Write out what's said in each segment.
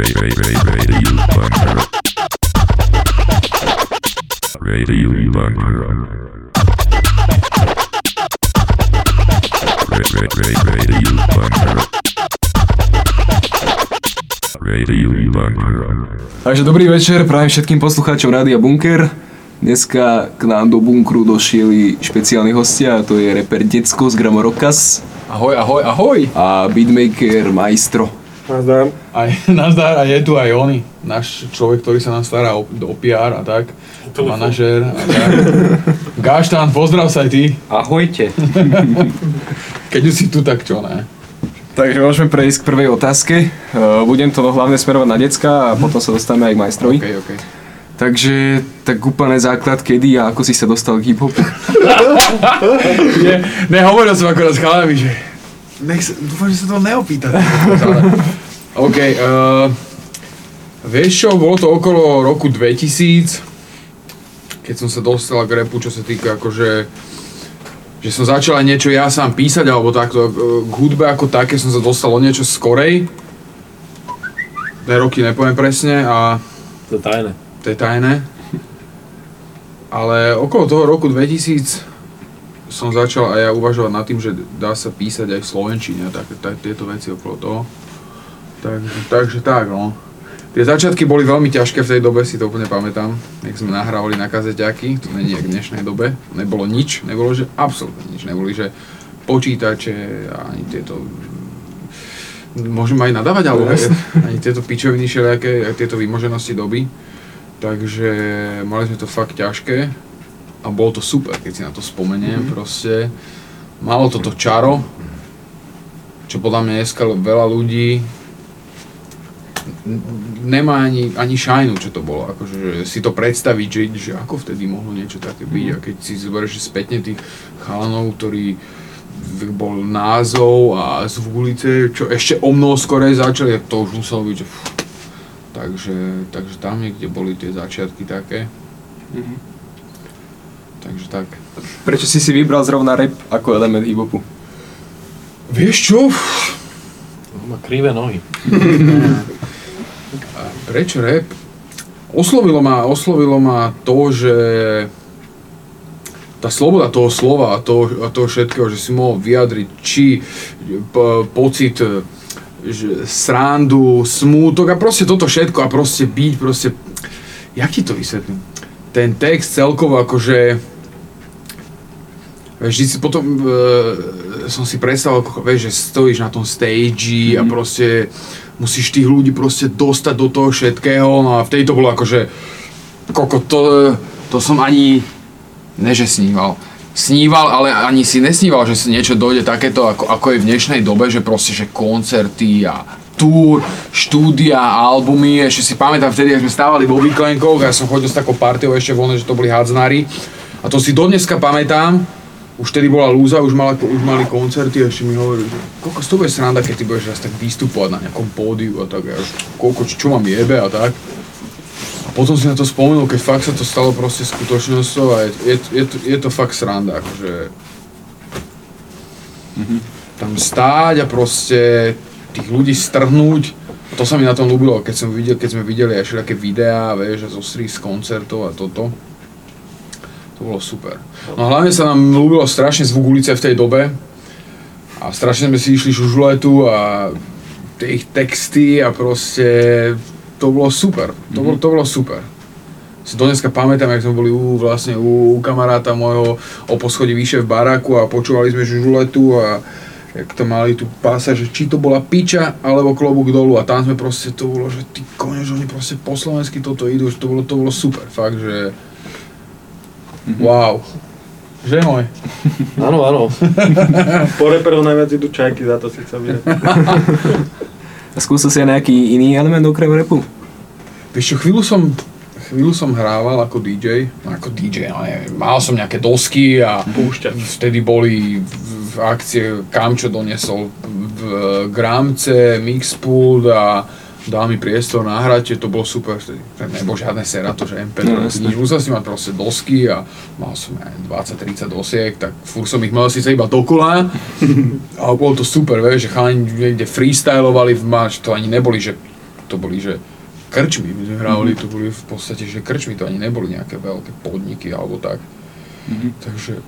Radio Bunker. Bunker. Takže dobrý večer prajem všetkým poslucháčom Rádia Bunker. Dneska k nám do bunkru došieli špeciálni hostia, a to je reper Decko z Gramo Rokas Ahoj, ahoj, ahoj. a beatmaker Maestro. Nazdar. Aj, nazdar, a je tu aj on, náš človek, ktorý sa nám stará o, o PR a tak. Manažér a tak. Gaštán, pozdrav sa aj ty. Ahojte. Keď už si tu, tak čo ne? Takže môžeme prejsť k prvej otázke. Uh, Budem to hlavne smerovať na decka a potom sa dostaneme aj k majstrovi. OK, OK. Takže tak úplne základ, kedy a ako si sa dostal k hip-hopu? Nie, nehovoril som akorát s chalami, že nech sa, dúfam, že sa to neopýta. OK, uh, vieš čo, bolo to okolo roku 2000, keď som sa dostal k repu, čo sa týka akože že som začal aj niečo ja sám písať, alebo takto, eh, k hudbe ako také som sa dostal o niečo skorej. Tie roky nepoviem presne a To je tajné. to je tajné. Ale okolo toho roku 2000 som začal aj ja uvažovať nad tým, že dá sa písať aj v Slovenčine a tak, tak, tieto veci okolo toho. Takže, takže tak no. Tie začiatky boli veľmi ťažké v tej dobe, si to úplne pamätám. Jak sme nahrávali na kazeťaky, to není jak v dnešnej dobe. Nebolo nič, nebolo, že absolútne nič. Neboli, že počítače a ani tieto Môžem aj nadávať, ale ani tieto pičoviny všelijaké, tieto vymoženosti doby. Takže mali sme to fakt ťažké a bolo to super, keď si na to spomeniem mm-hmm. proste. Malo to to čaro, čo podľa mňa dneska veľa ľudí nemá ani, ani šajnu, čo to bolo. Akože, že si to predstaviť, že, že ako vtedy mohlo niečo také byť a keď si zoberieš spätne tých chalanov, ktorí v- bol názov a z ulice, čo ešte o mnoho skorej začali, to už muselo byť, že. Takže, takže tam niekde boli tie začiatky také. Mhm. Takže tak. Prečo si si vybral zrovna rap ako element hip-hopu? Vieš čo? Má krivé nohy. Prečo rap? Oslovilo ma, oslovilo ma to, že tá sloboda toho slova a toho, a toho všetkého, že si mohol vyjadriť či pocit že srandu, smútok a proste toto všetko a proste byť proste, jak ti to vysvetlím? Ten text celkovo akože Vždy si potom e, som si predstavil, ako, vieš, že stojíš na tom stage a proste musíš tých ľudí proste dostať do toho všetkého, no a vtedy to bolo akože, koko, to, to som ani, ne že sníval, sníval, ale ani si nesníval, že si niečo dojde takéto, ako, ako je v dnešnej dobe, že proste, že koncerty a túr, štúdia, albumy, ešte si pamätám vtedy, ak sme stávali vo výklenkoch ja som chodil s takou partiou ešte voľne, že to boli hádznári. A to si dodneska pamätám, už tedy bola lúza, už, mala, už mali koncerty a ešte mi hovorili, že koľko to bude sranda, keď ty budeš raz tak vystupovať na nejakom pódiu a tak, a koľko, čo mám jebe a tak. A potom si na to spomenul, keď fakt sa to stalo proste skutočnosťou a je, je, je, to, je to fakt sranda, akože... Tam stáť a proste tých ľudí strhnúť, to sa mi na tom ľúbilo, keď, som videl, keď sme videli aj všelijaké videá, vieš, zo z koncertov a toto. To bolo super. No hlavne sa nám ľúbilo strašne zvuk ulice v tej dobe. A strašne sme si išli žužuletu a ich texty a proste to bolo super. To, bolo, to bolo super. Si to dneska pamätám, jak sme boli u, vlastne u, u kamaráta môjho o poschodí vyššie v baráku a počúvali sme žužuletu a jak to mali tu pása, že či to bola piča alebo klobúk dolu a tam sme proste to bolo, že ty kone, že oni proste po slovensky toto idú, že to bolo, to bolo super, fakt, že wow. Že môj? Áno, áno. po reperov najviac idú čajky, za to si chcem vidieť. Skúsil si aj nejaký iný element okrem rapu? Vieš čo, chvíľu som, chvíľu som hrával ako DJ, no ako DJ, neviem, mal som nejaké dosky a Púšťač. vtedy boli v, v akcie Kamčo doniesol v Gramce, Mixpool a dal mi priestor nahrať, to bolo super, nebol žiadne serato, že MP, No, jasné. nič, musel si mať proste dosky a mal som aj 20-30 dosiek, tak furt som ich mal síce iba dokola, ale bolo to super, vieš, že chalani niekde freestylovali, v máš, to ani neboli, že to boli, že krčmy, my sme hrávali, to boli v podstate, že krčmy, to ani neboli nejaké veľké podniky alebo tak. Takže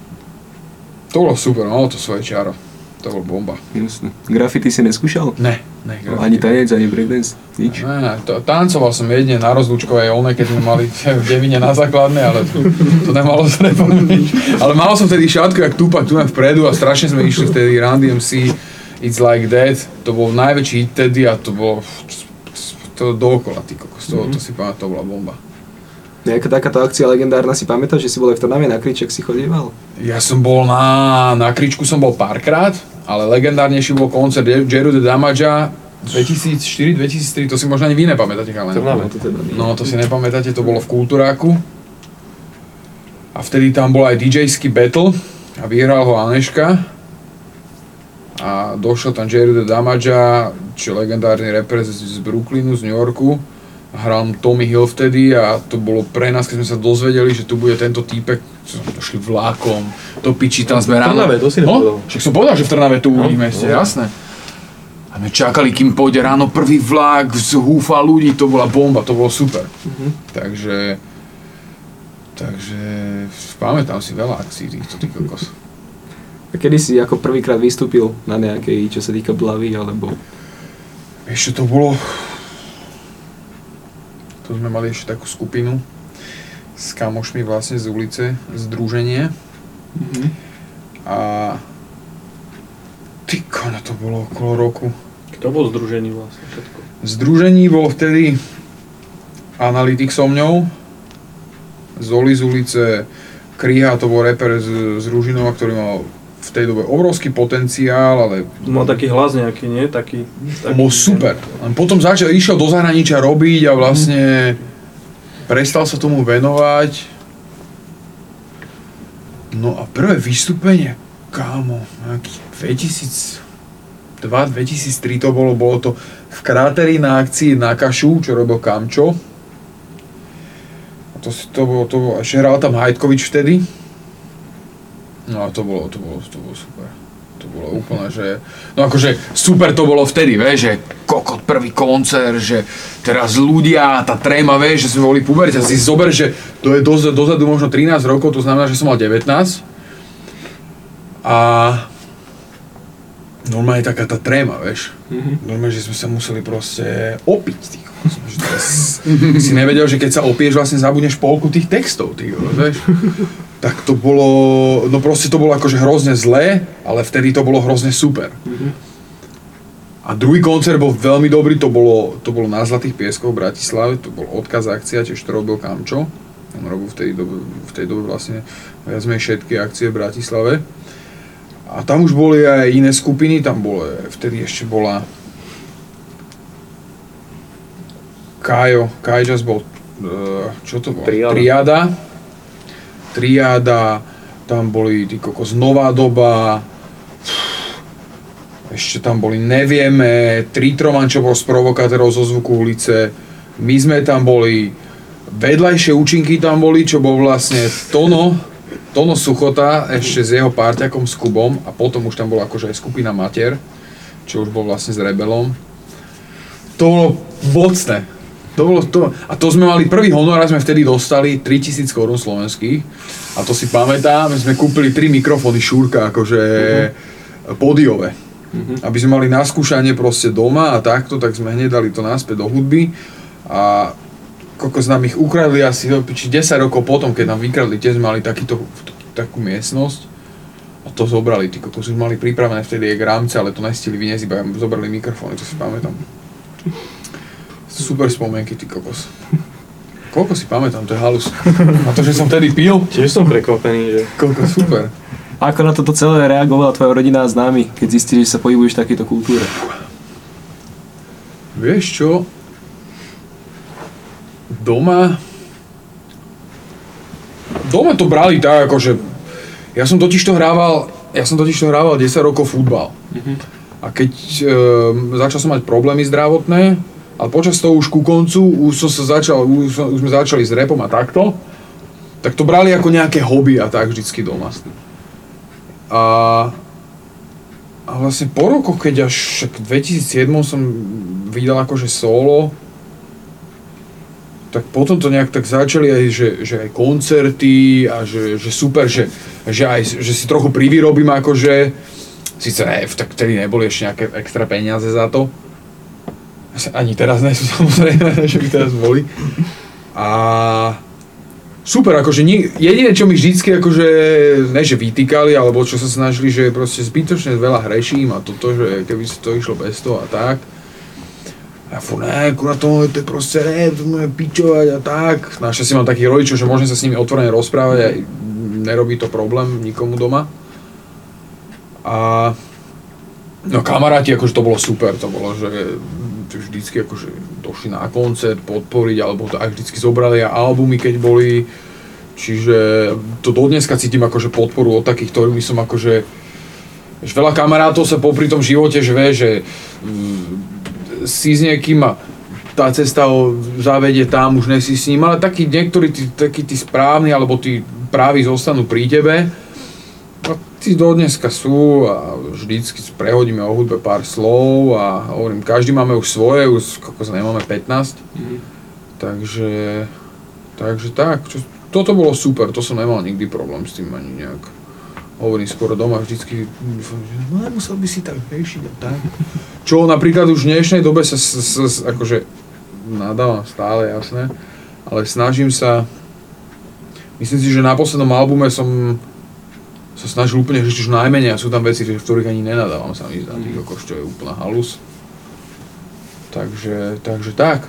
to bolo super, malo to svoje čaro. To bol bomba. Jasne. Graffiti si neskúšal? Ne, ne, No, ani tanec, ani breakdance, nič? Ne, ne, to, tancoval som jedne na rozlúčkovej one, keď sme mali v Devine na základnej, ale to, to nemalo s repom nič. Ale mal som vtedy šatku, jak Tupac tu vpredu a strašne sme išli vtedy Run DMC, It's Like That. To bol najväčší hit vtedy a to bolo to dookola, ty kokos, to, to si pamätám, to bola bomba. Nejaká takáto akcia legendárna si pamätáš, že si bol aj v Trnave na kriček si chodieval? Ja som bol na, na kričku som bol párkrát, ale legendárnejší bol koncert Jeru the Damaja 2004, 2003, to si možno ani vy nepamätáte, ale Trnave. to teda. No to si nepamätáte, to bolo v Kultúráku. A vtedy tam bol aj DJ-ský battle a vyhral ho Aneška. A došiel tam Jerry the Damaja, čo legendárny z, z Brooklynu, z New Yorku. Hral Tommy Hill vtedy a to bolo pre nás, keď sme sa dozvedeli, že tu bude tento týpek, čo sme došli vlákom, do piči, tam sme ráno... Trnave, to si no, nepovedal. však som povedal, že v Trnave tu uvidíme ešte, no. jasné. A my čakali, kým pôjde ráno prvý vlak z húfa ľudí, to bola bomba, to bolo super. Takže, takže pamätám si veľa akcií týchto tých kokos. A kedy si ako prvýkrát vystúpil na nejakej, čo sa týka blavy, alebo... Ešte to bolo... Tu sme mali ešte takú skupinu s kamošmi vlastne z ulice, združenie. A... Ty kone, to bolo okolo roku. Kto bol združený vlastne všetko? Združení bol vtedy analytik so mňou, Zoli z ulice, Kryha, to bol reper z, z Ružinova, ktorý mal v tej dobe obrovský potenciál, ale Mal taký hlas nejaký, nie? Taký, taký bol super. Len potom začal, išiel do zahraničia robiť a vlastne prestal sa tomu venovať. No a prvé vystúpenie, kámo, nejaký 2002, 2003 to bolo, bolo to v kráteri na akcii na Kašu, čo robil Kamčo. A to, to bolo, to bolo, ešte hral tam Hajtkovič vtedy. No a to bolo, to bolo, to bolo super. To bolo úplne, že... No akože super to bolo vtedy, vieš, že kokot prvý koncert, že teraz ľudia, tá tréma, vieš, že sme boli puberti a si zober, že to je doz, dozadu možno 13 rokov, to znamená, že som mal 19. A normálne taká tá tréma, vieš. Normálne, že sme sa museli proste opiť, ty si nevedel, že keď sa opieš, vlastne zabudneš polku tých textov, ty vieš. Tak to bolo, no proste to bolo akože hrozne zlé, ale vtedy to bolo hrozne super. A druhý koncert bol veľmi dobrý, to bolo, to bolo na Zlatých pieskoch v Bratislave, to bol odkaz akcia, tiež to robil Kamčo. On robil v tej dobe, v tej dobe vlastne viac menej všetky akcie v Bratislave. A tam už boli aj iné skupiny, tam bolo, vtedy ešte bola Kajo, Kajžas bol, eh, čo to bolo? Triada. Triada. Triada, tam boli ty kokos Nová doba, ešte tam boli Nevieme, Tritroman, čo bol z provokátorov zo zvuku ulice, my sme tam boli, vedľajšie účinky tam boli, čo bol vlastne Tono, Tono Suchota ešte s jeho párťakom s Kubom a potom už tam bola akože aj skupina Mater, čo už bol vlastne s Rebelom. To bolo mocné. To bolo to. A to sme mali, prvý honorár sme vtedy dostali 3000 korún slovenských. A to si pamätám, my sme kúpili tri mikrofóny Šúrka, akože pódiové. Aby sme mali na skúšanie proste doma a takto, tak sme hneď dali to naspäť do hudby. A kokos nám ich ukradli asi do piči 10 rokov potom, keď nám vykradli, tiež sme mali takýto, takú miestnosť. A to zobrali, tí kokos už mali pripravené vtedy aj rámce, ale to nestili vyniesť, iba zobrali mikrofóny, to si pamätám. Super spomienky, ty kokos. Koľko si pamätám, to je halus. A to, že som vtedy pil, Tiež som prekvapený, že... koľko super. A ako na toto celé reagovala tvoja rodina a známi, keď zistili, že sa pohybuješ v takejto kultúre? Vieš čo? Doma... Doma to brali tak, akože... Ja som totiž to hrával... Ja som totiž to hrával 10 rokov futbal. A keď e, začal som mať problémy zdravotné, ale počas toho už ku koncu, už, som sa začal, už, som- už sme začali s repom a takto, tak to brali ako nejaké hobby a tak vždycky doma. A, a vlastne po rokoch, keď až v 2007 som vydal akože solo, tak potom to nejak tak začali aj, že, že aj koncerty a že, že super, že, že, aj, že si trochu privyrobím akože, síce ne, vtedy neboli ešte nejaké extra peniaze za to, ani teraz nie sú samozrejme, že by teraz boli. A super, akože ni, jediné, čo mi vždycky akože, ne že vytýkali, alebo čo sa snažili, že proste zbytočne veľa hreším a toto, že keby si to išlo bez toho a tak. A fú, ne, kurva to, to je proste, ne, to môžeme pičovať a tak. Našťastie mám takých rodičov, že môžem sa s nimi otvorene rozprávať a nerobí to problém nikomu doma. A no kamaráti, akože to bolo super, to bolo, že vždycky akože došli na koncert podporiť, alebo to aj vždycky zobrali aj albumy, keď boli. Čiže to dodneska cítim akože podporu od takých, ktorými som akože... Že veľa kamarátov sa popri tom živote, že vie, že mm, si s niekým a tá cesta ho zavedie tam, už nesi s ním, ale takí niektorí, tí, takí tí správni, alebo tí právi zostanú pri tebe. Tí do dneska sú a vždycky prehodíme o hudbe pár slov a hovorím, každý máme už svoje, už kokos nemáme 15. Mhm. Takže, takže tak, čo, toto bolo super, to som nemal nikdy problém s tým ani nejak. Hovorím skoro doma vždycky, no nemusel by si tak riešiť a tak. Čo napríklad už v dnešnej dobe sa, s, s, s, akože nadávam stále, jasné, ale snažím sa, myslím si, že na poslednom albume som sa snažil úplne riešiť už najmenej a sú tam veci, v ktorých ani nenadávam sa mi zdá, tých kokos, čo je úplná halus. Takže, takže tak.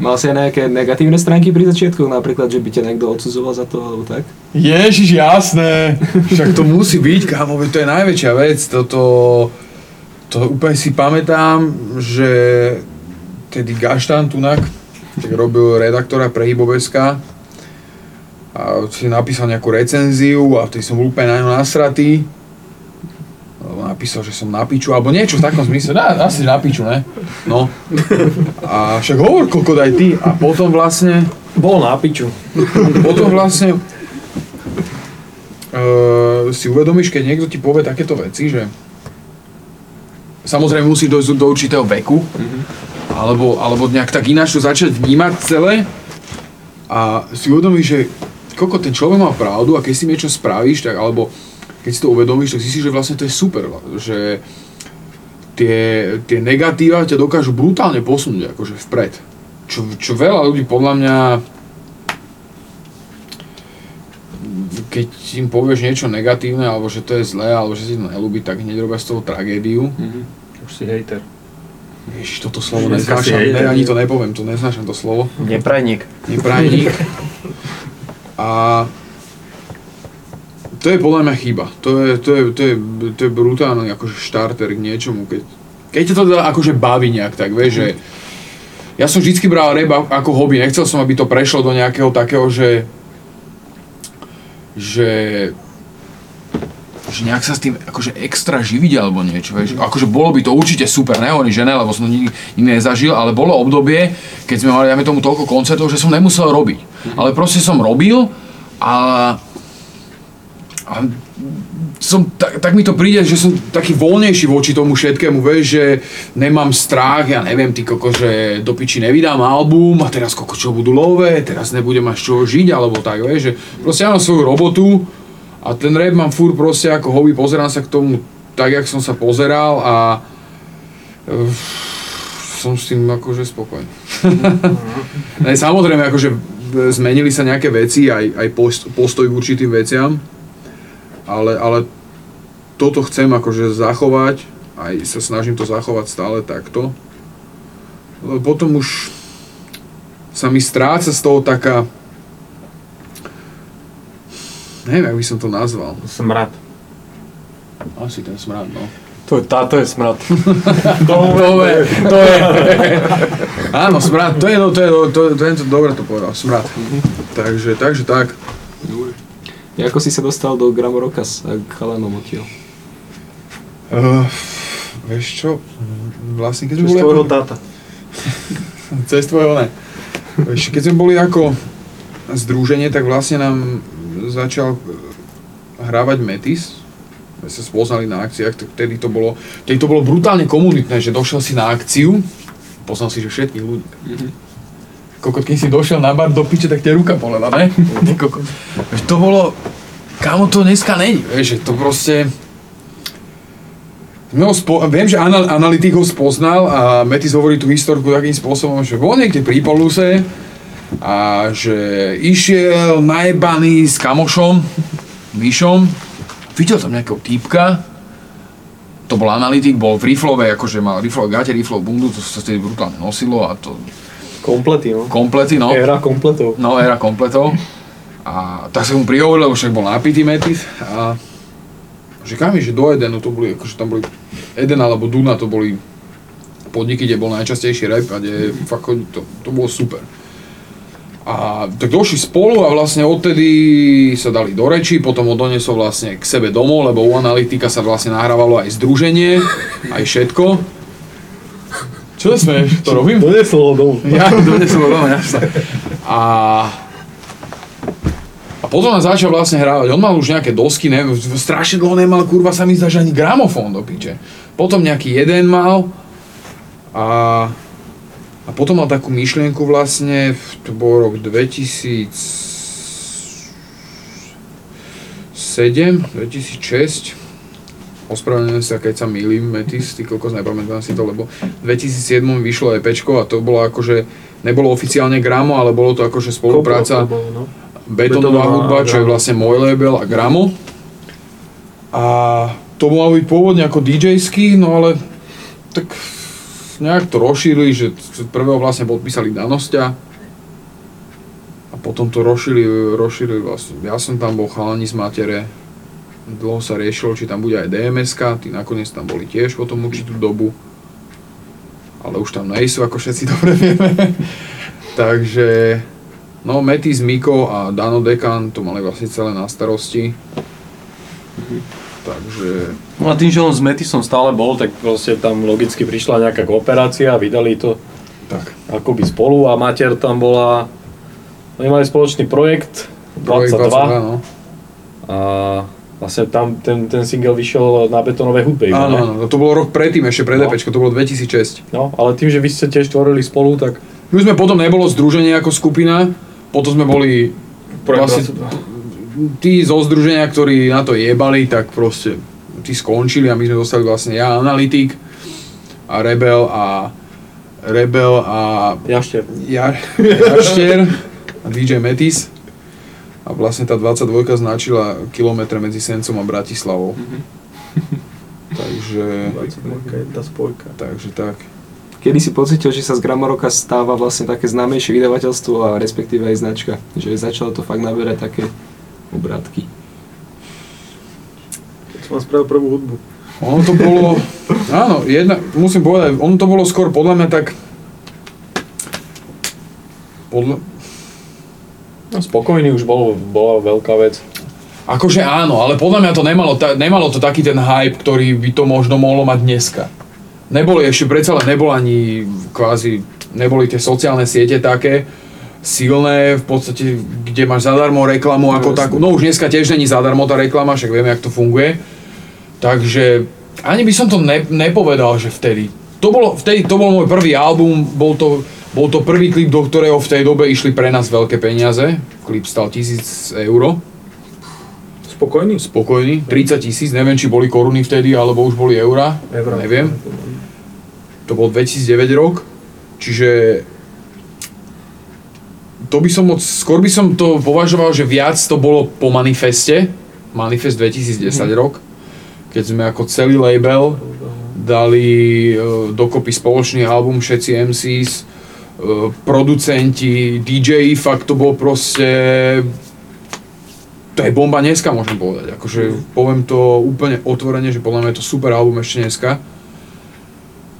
Mal si aj nejaké negatívne stránky pri začiatku, napríklad, že by ťa niekto odsudzoval za to, alebo tak? Ježiš, jasné. Však to musí byť, kámo, to je najväčšia vec. Toto, to úplne si pamätám, že tedy Gaštan Tunak, tak robil redaktora pre Hyboveska a si napísal nejakú recenziu a vtedy som bol úplne na ňo nasratý. Lebo napísal, že som na piču, alebo niečo v takom zmysle, dá, asi na piču, ne? No. A však hovor kokot aj ty. A potom vlastne, Bol na piču. potom vlastne uh, si uvedomíš, keď niekto ti povie takéto veci, že samozrejme musí dojsť do určitého veku, alebo, alebo nejak tak ináč to začať vnímať celé a si uvedomíš, že koľko ten človek má pravdu a keď si niečo spravíš, tak, alebo keď si to uvedomíš, tak zistíš, že vlastne to je super, že tie, tie negatíva ťa dokážu brutálne posunúť akože vpred. Čo, čo veľa ľudí podľa mňa keď im povieš niečo negatívne, alebo že to je zlé, alebo že si to nelúbi, tak hneď robia z toho tragédiu. Už si hejter. Ježiš, toto slovo si neznášam, ne, ani to nepoviem, to neznášam to slovo. Neprajník. Neprajník. A to je podľa mňa chyba. To je, to je, to je, to je brutálny akože štarter k niečomu, keď, keď ťa to teda akože baví nejak tak, vieš, že ja som vždycky bral rap ako hobby, nechcel som, aby to prešlo do nejakého takého, že že že nejak sa s tým akože extra živiť alebo niečo, vieš. Akože bolo by to určite super, nehovorím, že ne, lebo som to nikdy, nikdy nezažil, ale bolo obdobie, keď sme mali, dajme tomu, toľko koncertov, že som nemusel robiť. Ale proste som robil a, a som, tak, tak mi to príde, že som taký voľnejší voči tomu všetkému, vieš, že nemám strach, ja neviem, ty koko, že do piči nevydám album a teraz koko, čo budú love, teraz nebudem z čoho žiť, alebo tak, vieš, že proste ja mám svoju robotu a ten rap mám furt proste ako hobby, pozerám sa k tomu tak, jak som sa pozeral a uh, som s tým akože spokojný. ne, samozrejme, akože zmenili sa nejaké veci, aj, aj post, postoj k určitým veciam, ale, ale toto chcem akože zachovať, aj sa snažím to zachovať stále takto. Lebo potom už sa mi stráca z toho taká, neviem, jak by som to nazval. Smrad. Asi ten smrad, no. To, táto je smrad. To, to je, to je. Áno, smrad, to je, no, to je, to, to, to, dobre to povedal, smrad. Takže, takže tak. Ako si sa dostal do Gramorokas a k chalanom odtiaľ? Uh, vieš čo, vlastne keď sme Čo z boli... tvojho ako- táta. Cez tvojho ne. Vieš, keď sme boli ako združenie, tak vlastne nám začal eh, hrávať Metis. My sa spoznali na akciách, tak vtedy to bolo, vtedy to bolo brutálne komunitné, že došiel si na akciu, poznal si že všetkých ľudí. kokot, keď si došiel na bar do piče, tak tie ruka bolela, ne? Vieš, to bolo, kamo to dneska není, vieš, že to proste... Sme ho spo- viem, že anal- analytik ho spoznal a Metis hovorí tú historku takým spôsobom, že bol niekde pri Poluse a že išiel najebaný s kamošom, Myšom, videl tam nejakého týpka, to bol analytik, bol v riflove, akože mal riflové gate, riflovú bundu, to sa vtedy brutálne nosilo a to Komplety, no. komplety, no. Éra kompletov. No, era kompletov. A tak sa mu prihovoril, lebo však bol napitý Metis a že kam je, že do Edenu to boli, akože tam boli Eden alebo Duna, to boli podniky, kde bol najčastejší rap a kde fakt to, to bolo super. A tak došli spolu a vlastne odtedy sa dali do reči, potom ho donesol vlastne k sebe domov, lebo u analytika sa vlastne nahrávalo aj združenie, aj všetko. Čo sa smeješ? To robím? Donesol ho domov. Ja donesol ho domov, jasné. A a potom nás začal vlastne hrávať. On mal už nejaké dosky, neviem, strašne dlho nemal, kurva sa mi zdá, že ani gramofón do piče. Potom nejaký jeden mal a, a potom mal takú myšlienku vlastne, to bol rok 2007, 2006, ospravedlňujem sa, keď sa milím, Metis, ty kokos, nepamätám si to, lebo v 2007 vyšlo EPčko a to bolo akože, nebolo oficiálne Gramo, ale bolo to akože spolupráca no. Betonová hudba, čo je vlastne môj label a Gramo. A to malo byť pôvodne ako DJ-ský, no ale tak nejak to rozšírili, že prvého vlastne podpísali Danosťa a potom to rozšírili, rozšírili vlastne. Ja som tam bol chalani z matere, dlho sa riešilo, či tam bude aj DMSK, tí nakoniec tam boli tiež potom určitú dobu, ale už tam nejsú, ako všetci dobre vieme. Takže No, Metis, Miko a Dano Dekan to mali vlastne celé na starosti. Takže, No a tým, že on s Metisom stále bol, tak proste tam logicky prišla nejaká kooperácia a vydali to tak. akoby spolu a Mater tam bola... Oni mali spoločný projekt, 22, Projekt 22, no. a vlastne tam ten, ten single vyšiel na betónovej hudbe. Áno, áno, to bolo rok predtým, ešte pred No. EPčko, to bolo 2006. No, ale tým, že vy ste tiež tvorili spolu, tak My sme potom nebolo združenie ako skupina, potom sme boli projekt Vlastne- tí zo združenia, ktorí na to jebali, tak proste tí skončili a my sme dostali vlastne ja, Analytik a Rebel a Rebel a Jašter. Jar, Jarštier a DJ Metis. A vlastne tá 22 značila kilometre medzi Sencom a Bratislavou. takže, 22 je tá spojka. takže tak. Kedy si pocitil, že sa z Gramoroka stáva vlastne také známejšie vydavateľstvo a respektíve aj značka? Že začalo to fakt naberať také obrátky. Keď som vám spravil prvú hudbu. Ono to bolo, áno, jedna, musím povedať, ono to bolo skôr podľa mňa tak, podľa, No, spokojný už bol, bola veľká vec. akože áno, ale podľa mňa to nemalo, ta, nemalo to taký ten hype, ktorý by to možno mohlo mať dneska. Neboli ešte, predsa len nebol ani kvázi, neboli tie sociálne siete také silné, v podstate, kde máš zadarmo reklamu ako jasne. takú, no už dneska tiež není zadarmo tá reklama, však vieme, jak to funguje. Takže ani by som to ne, nepovedal, že vtedy. To bolo, vtedy, to bol môj prvý album, bol to, bol to prvý klip, do ktorého v tej dobe išli pre nás veľké peniaze. Klip stal 1000 eur, Spokojný? spokojný, 30 tisíc, neviem či boli koruny vtedy, alebo už boli eurá, neviem. To bol 2009 rok, čiže to by som moc, skôr by som to považoval, že viac to bolo po manifeste, manifest 2010 rok, keď sme ako celý label dali e, dokopy spoločný album, všetci MCs, e, producenti, DJ, fakt to bolo proste to je bomba dneska, môžem povedať. Akože poviem to úplne otvorene, že podľa mňa je to super album ešte dneska.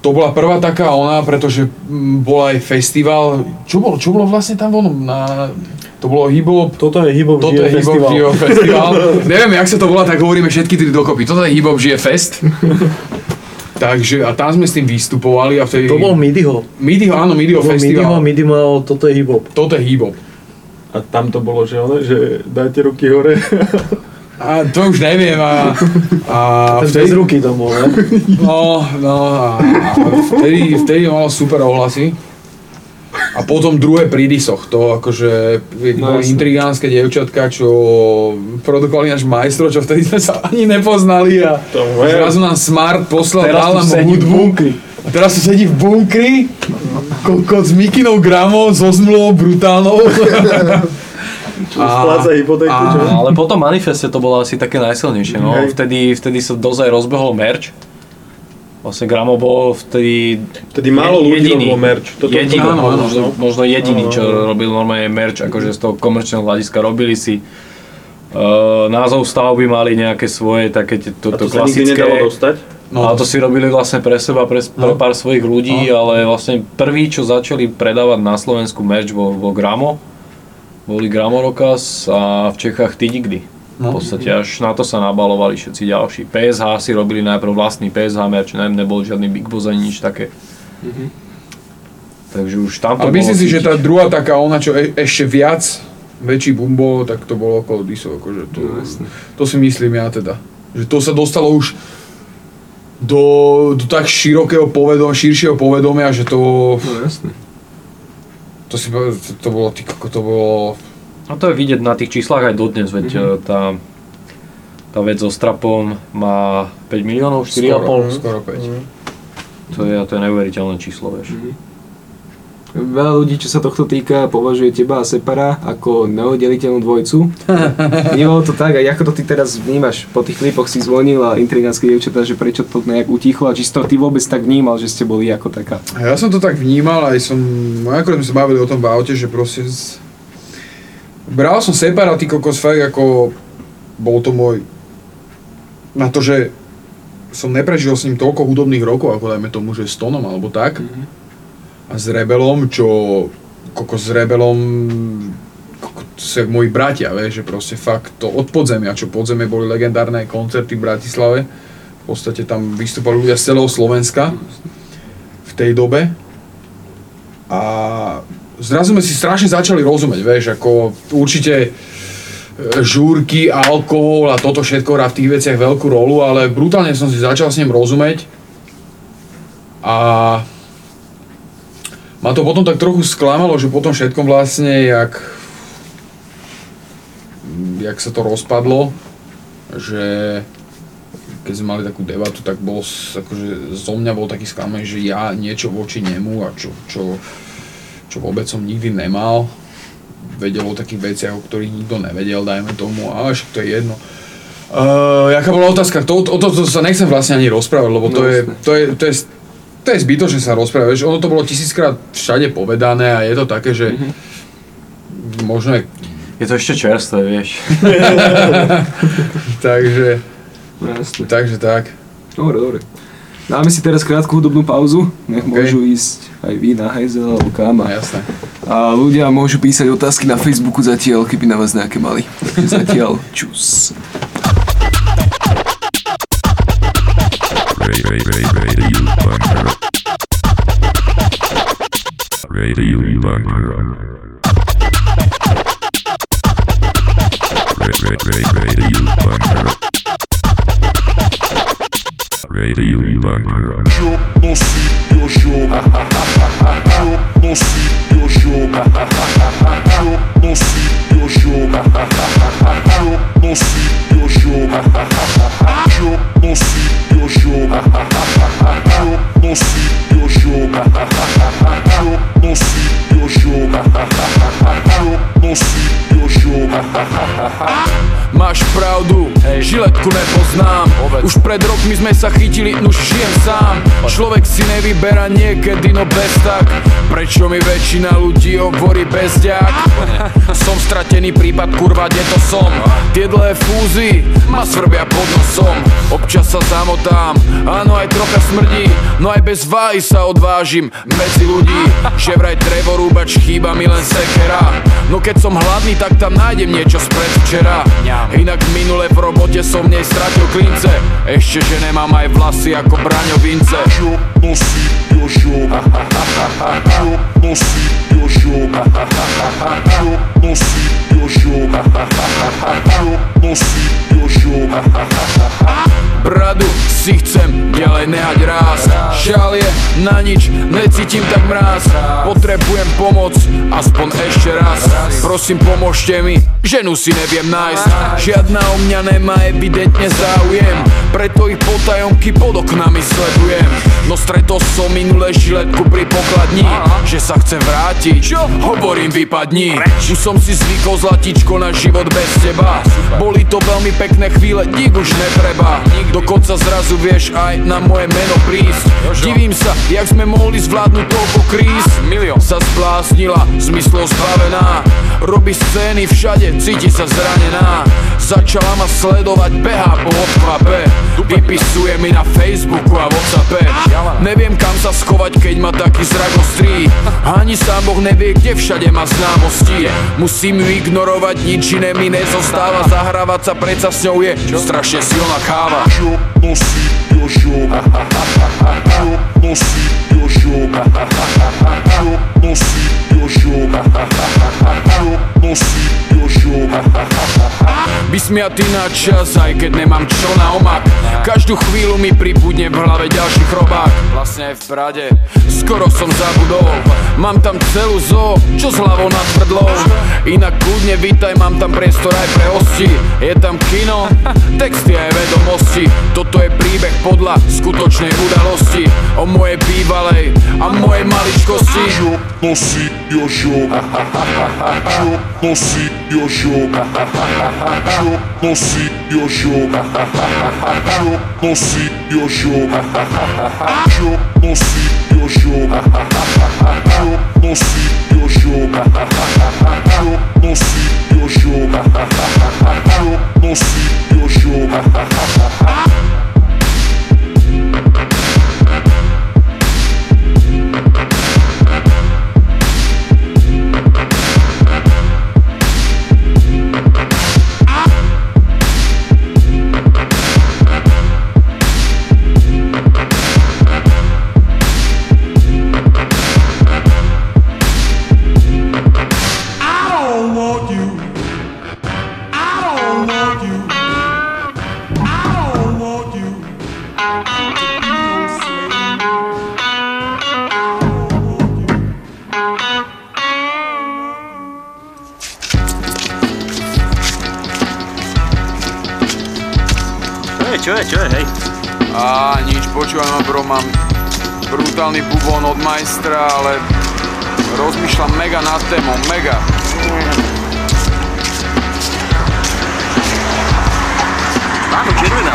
To bola prvá taká ona, pretože mm, bol aj festival. Čo bolo, čo bolo vlastne tam vonom? Na, to bolo hip-hop, Toto je hip-hop toto žije je hip-hop festival. Žio festival. Neviem, jak sa to volá, tak hovoríme všetky tri dokopy. Toto je hip-hop žije fest. Takže, a tam sme s tým vystupovali a vtedy... To bol Midiho. Midiho, áno, Midiho To Midiho, festival. Midi mal, toto je hip-hop. Toto je hip-hop. A tam to bolo, že ono, že dajte ruky hore. A to už neviem a... a Ten bez ruky to bol, ne? No, no a, a vtedy, vtedy malo super ohlasy. A potom druhé pri disoch, to akože No, boli intrigánske dievčatka, čo produkovali náš majstro, čo vtedy sme sa ani nepoznali a zrazu nám Smart poslal, dal nám hudbu. A teraz tu sedí v bunkri, kokot s Mikinou gramou, so zmluvou brutálnou. A- hypotéku, čo? No, ale po tom manifeste to bolo asi také najsilnejšie, no. Hej. Vtedy, vtedy sa dozaj rozbehol merch. Vlastne Gramo bol vtedy Vtedy málo ľudí jediný, robilo merch. Toto- jediný, áno, áno. možno, možno jediný, Áno, čo robil normálne merch, akože z toho komerčného hľadiska robili si uh, názov stavby mali nejaké svoje také to sa nikdy klasické. nedalo dostať? No. Ale to si robili vlastne pre seba, pre, pre pár svojich ľudí, ale vlastne prví, čo začali predávať na Slovensku merch vo, vo Gramo, boli Gramorokas a v Čechách Tidigdy. V No. podstate až na to sa nabalovali všetci ďalší. PSH si robili najprv vlastný PSH merch, ne, nebol žiadny Big Boss ani nič také. Takže už tam to Ale myslím si, že tá druhá taká ona, čo e- ešte viac, väčší boom bolo, tak to bolo okolo disov, akože to, No, jasne. to si myslím ja teda. Že to sa dostalo už do, do tak širokého povedomia, širšieho povedomia, že to, No jasne. To si to, to bolo, ty to bolo, No to je vidieť na tých číslach aj dodnes, veď Mhm. mm tá, tá vec so Strapom má 5 miliónov, 4,5. skoro, skoro 5. To je, to je neuveriteľné číslo, vieš. Veľa ľudí, čo sa tohto týka, považuje teba a Separa ako neoddeliteľnú dvojcu. Nebolo to tak, a ako to ty teraz vnímaš? Po tých klipoch si zvonil a intrigánske dievčatá, že prečo to nejak utichlo a či si to ty vôbec tak vnímal, že ste boli ako taká. Ja som to tak vnímal, aj som, no akorát sme sa bavili o tom v aute, že proste z... Bral som Separa, ty kokos, fakt ako, bol to môj, na to, že som neprežil s ním toľko hudobných rokov, ako dajme tomu, že s Tonom alebo tak. A s Rebelom, čo, kokos s Rebelom, jak moji bratia, vieš, že proste fakt to od podzemia, čo podzemie boli legendárne koncerty v Bratislave. V podstate tam vystúpali ľudia z celého Slovenska v tej dobe. A zrazu sme si strašne začali rozumieť, vieš, ako určite e, žúrky, alkohol a toto všetko hrá v tých veciach veľkú rolu, ale brutálne som si začal s ním rozumieť. A ma to potom tak trochu sklamalo, že potom všetkom vlastne, jak, jak sa to rozpadlo, že keď sme mali takú debatu, tak bol, akože zo mňa bol taký sklamaný, že ja niečo voči nemu a čo, čo, čo vôbec som nikdy nemal. Vedel o takých veciach, o ktorých nikto nevedel, dajme tomu, ale však to je jedno. Uh, jaká bola otázka? To, o to, to sa nechcem vlastne ani rozprávať, lebo to, No, je, jasne. to, je, to, je, to je zbytočné sa rozprávať. Ono to bolo tisíckrát všade povedané a je to také, že možno je, Je to ešte čerstvé, vieš. takže, No jasne. takže tak. Dobre, dobre. Dáme si teraz krátku hudobnú pauzu, nech OK. môžu ísť aj vy na hajzel alebo kam. No A, jasné. a ľudia môžu písať otázky na Facebooku zatiaľ, keby na vás nejaké mali. Takže zatiaľ, čus. Radio, radio, radio. Radio Bunker. Radio Bunker. Radio Bunker. Yo no sitio yo. Yo jogo. Jogo, não siga o jogo. Jogo, não siga o jogo. Jogo, não siga o jogo. Jogo. Máš pravdu, žiletku nepoznám. Už pred rokmi sme sa chytili, nuž žijem sám. Človek si nevyberá niekedy, no bez tak. Prečo mi väčšina ľudí hovorí bezďak Som stratený prípad, kurva, kde to som? Tie dlhé fúzy ma svrbia pod nosom. Občas sa zamotám, áno aj trocha smrdí. No aj bez váhy sa odvážim medzi ľudí. Že vraj drevorúbač chýba mi len sekera. No keď som hladný, tak tam nájdem niečo spred včera Inak minule v robote som v nej stratil klince. Ešte že nemám aj vlasy ako Braňo Vince. Jogo, não siga o jogo. Jogo, não siga o jogo. Jogo, não bradu si chcem ďalej nehať rásť Žiaľ je na nič, necítim tak mráz. Potrebujem pomoc, aspoň ešte raz. Prosím pomôžte mi, ženu si neviem nájsť. Žiadna o mňa nemá evidentne záujem. Preto ich potajomky pod oknami sledujem. No stretol som minulé žiletku pri pokladni Že sa chce vrátiť, hovorím vypadni. Už som si zvykol zlatičko na život bez teba. Boli to veľmi pekné chvíle, nik už netreba Dokonca zrazu vieš aj na moje meno prísť. Divím sa, jak sme mohli zvládnuť toľko kríz. Sa zbláznila, zmyslo zbavená Robí scény všade, cíti sa zranená. Začala ma sledovať, behá po odkvape Vypisuje mi na Facebooku a Whatsappe Neviem kam sa schovať, keď ma taký zrak ostrý. Ani sám Boh nevie, kde všade má známosti. Musím ju ignorovať, nič iné mi nezostáva. Zahrávať sa. Predsa s ňou je strašne silná káva Jogo no sítio, jogo. Jogo no sítio, jogo. Jogo no sítio, jogo. Jogo no sítio, jogo. Vysmiatý na čas, aj keď nemám čo na omak. Každú chvíľu mi pribudne v hlave ďalší chrobák. Vlastne aj v Prade, skoro som zabudol Mám tam celú zoo, čo s hlavou nad tvrdlou Inak kľudne vítaj, mám tam priestor aj pre hosti. Je tam kino, texty aj vedomosti. Toto je príbeh podľa skutočnej udalosti. O mojej bývalej a mojej maličkosti. Eu não sigo o jogo. Eu Jogo, jogo, jogo, jogo, jogo, jogo, jogo, jogo, jogo, jogo, jogo, jogo, jogo, počúvaj ma bro, mám brutálny bubon od majstra, ale rozmýšľam mega nad témou, mega. Áno, červená.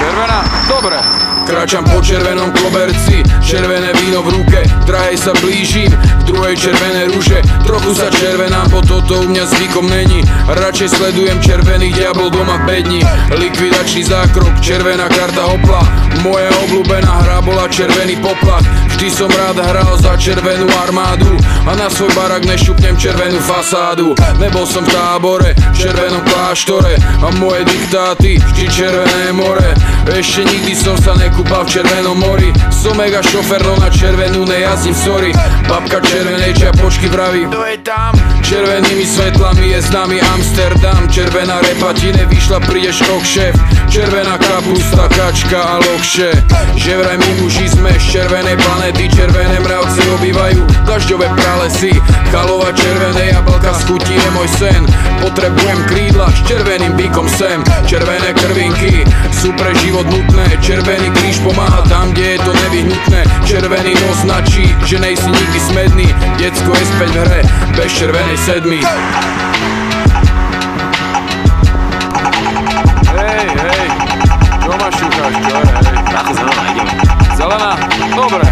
Červená? Dobre. Kráčam po červenom koberci, červené víno v ruke, drahej sa blížim, k druhej červené rúže, trochu sa červenám, po toto u mňa zvykom není, radšej sledujem červený diabol doma v bedni, likvidačný zákrok, červená karta hopla, moja obľúbená hra bola červený poplach, vždy som rád hral za červenú armádu a na svoj barak nešupnem červenú fasádu, nebol som v tábore, v červenom kláštore a moje diktáty, vždy červené more, ešte nikdy som sa nekúpal v červenom mori. Som mega šofer, no na červenú nejazdím, sorry. Babka červenej čiapočky vraví Kto je tam? Červenými svetlami je známy Amsterdam. Červená repa ti nevyšla, prídeš ok šéf Červená kapusta, kačka a lokše. Že vraj my muži sme z červenej planety. Červené mravci obývajú dažďové pralesy. Chalova červené jablka schutí je môj sen. Potrebujem krídla s červeným bykom sem. Červené krvinky sú pre život nutné. Červený kríž pomáha tam, kde je to nevyhnutné. Červený nos značí, že nejsi nikdy smedný. Decko je späť v hre, bez červenej sedmy Hej, hej, čo ma šúchaš, čo je, hej? Táto zelená, idem. Zelená? Dobre.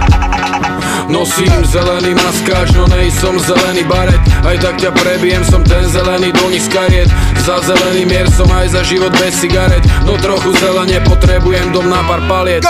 Nosím zelený maskáč, no nej som zelený baret. Aj tak ťa prebijem, som ten zelený dolník z kariet Za zelený mier som aj za život bez cigaret. No trochu zelene potrebujem dom na pár paliet.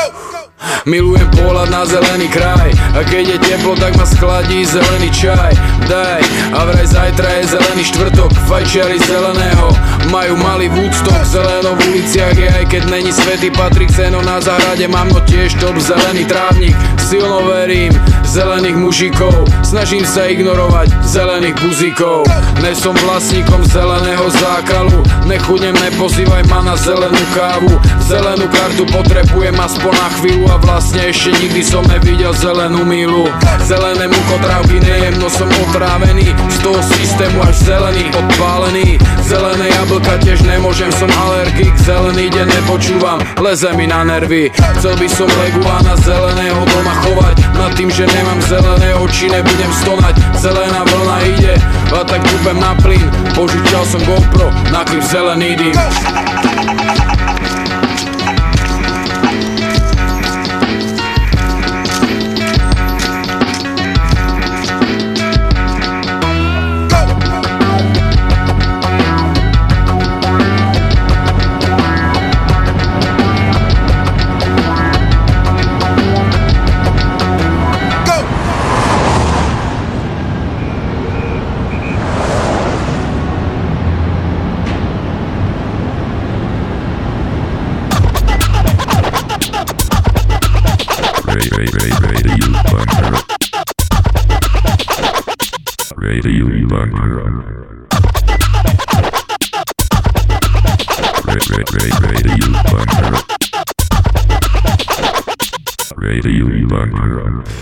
Milujem pohľad na zelený kraj. A keď je teplo, tak ma schladí zelený čaj. Daj, A vraj zajtra je zelený štvrtok, fajčiari zeleného. Majú malý Woodstock, zeleno v uliciach je aj keď není svetý Patrik Seno na záhrade Mám no tiež top zelený trávnik, silno verím Zelených mužikov, snažím sa ignorovať zelených buzíkov Ne som vlastníkom zeleného zákalu Nechudnem, nepozývaj ma na zelenú kávu. Zelenú kartu potrebujem aspoň na chvíľu A vlastne ešte nikdy som nevidel zelenú milu. Zelené muchotrávky nejem, no som otrávený Z toho systému až zelený, odpálený Zelené jablka tiež nemôžem, som alergik. Zelený deň nepočúvam, leze mi na nervy. Chcel by som leguána zeleného doma chovať. Nad tým, že nemám zelené oči, nebudem stonať. Zelená vlna ide, a tak dúpem na plyn. Požičal som GoPro, na klip zelený dým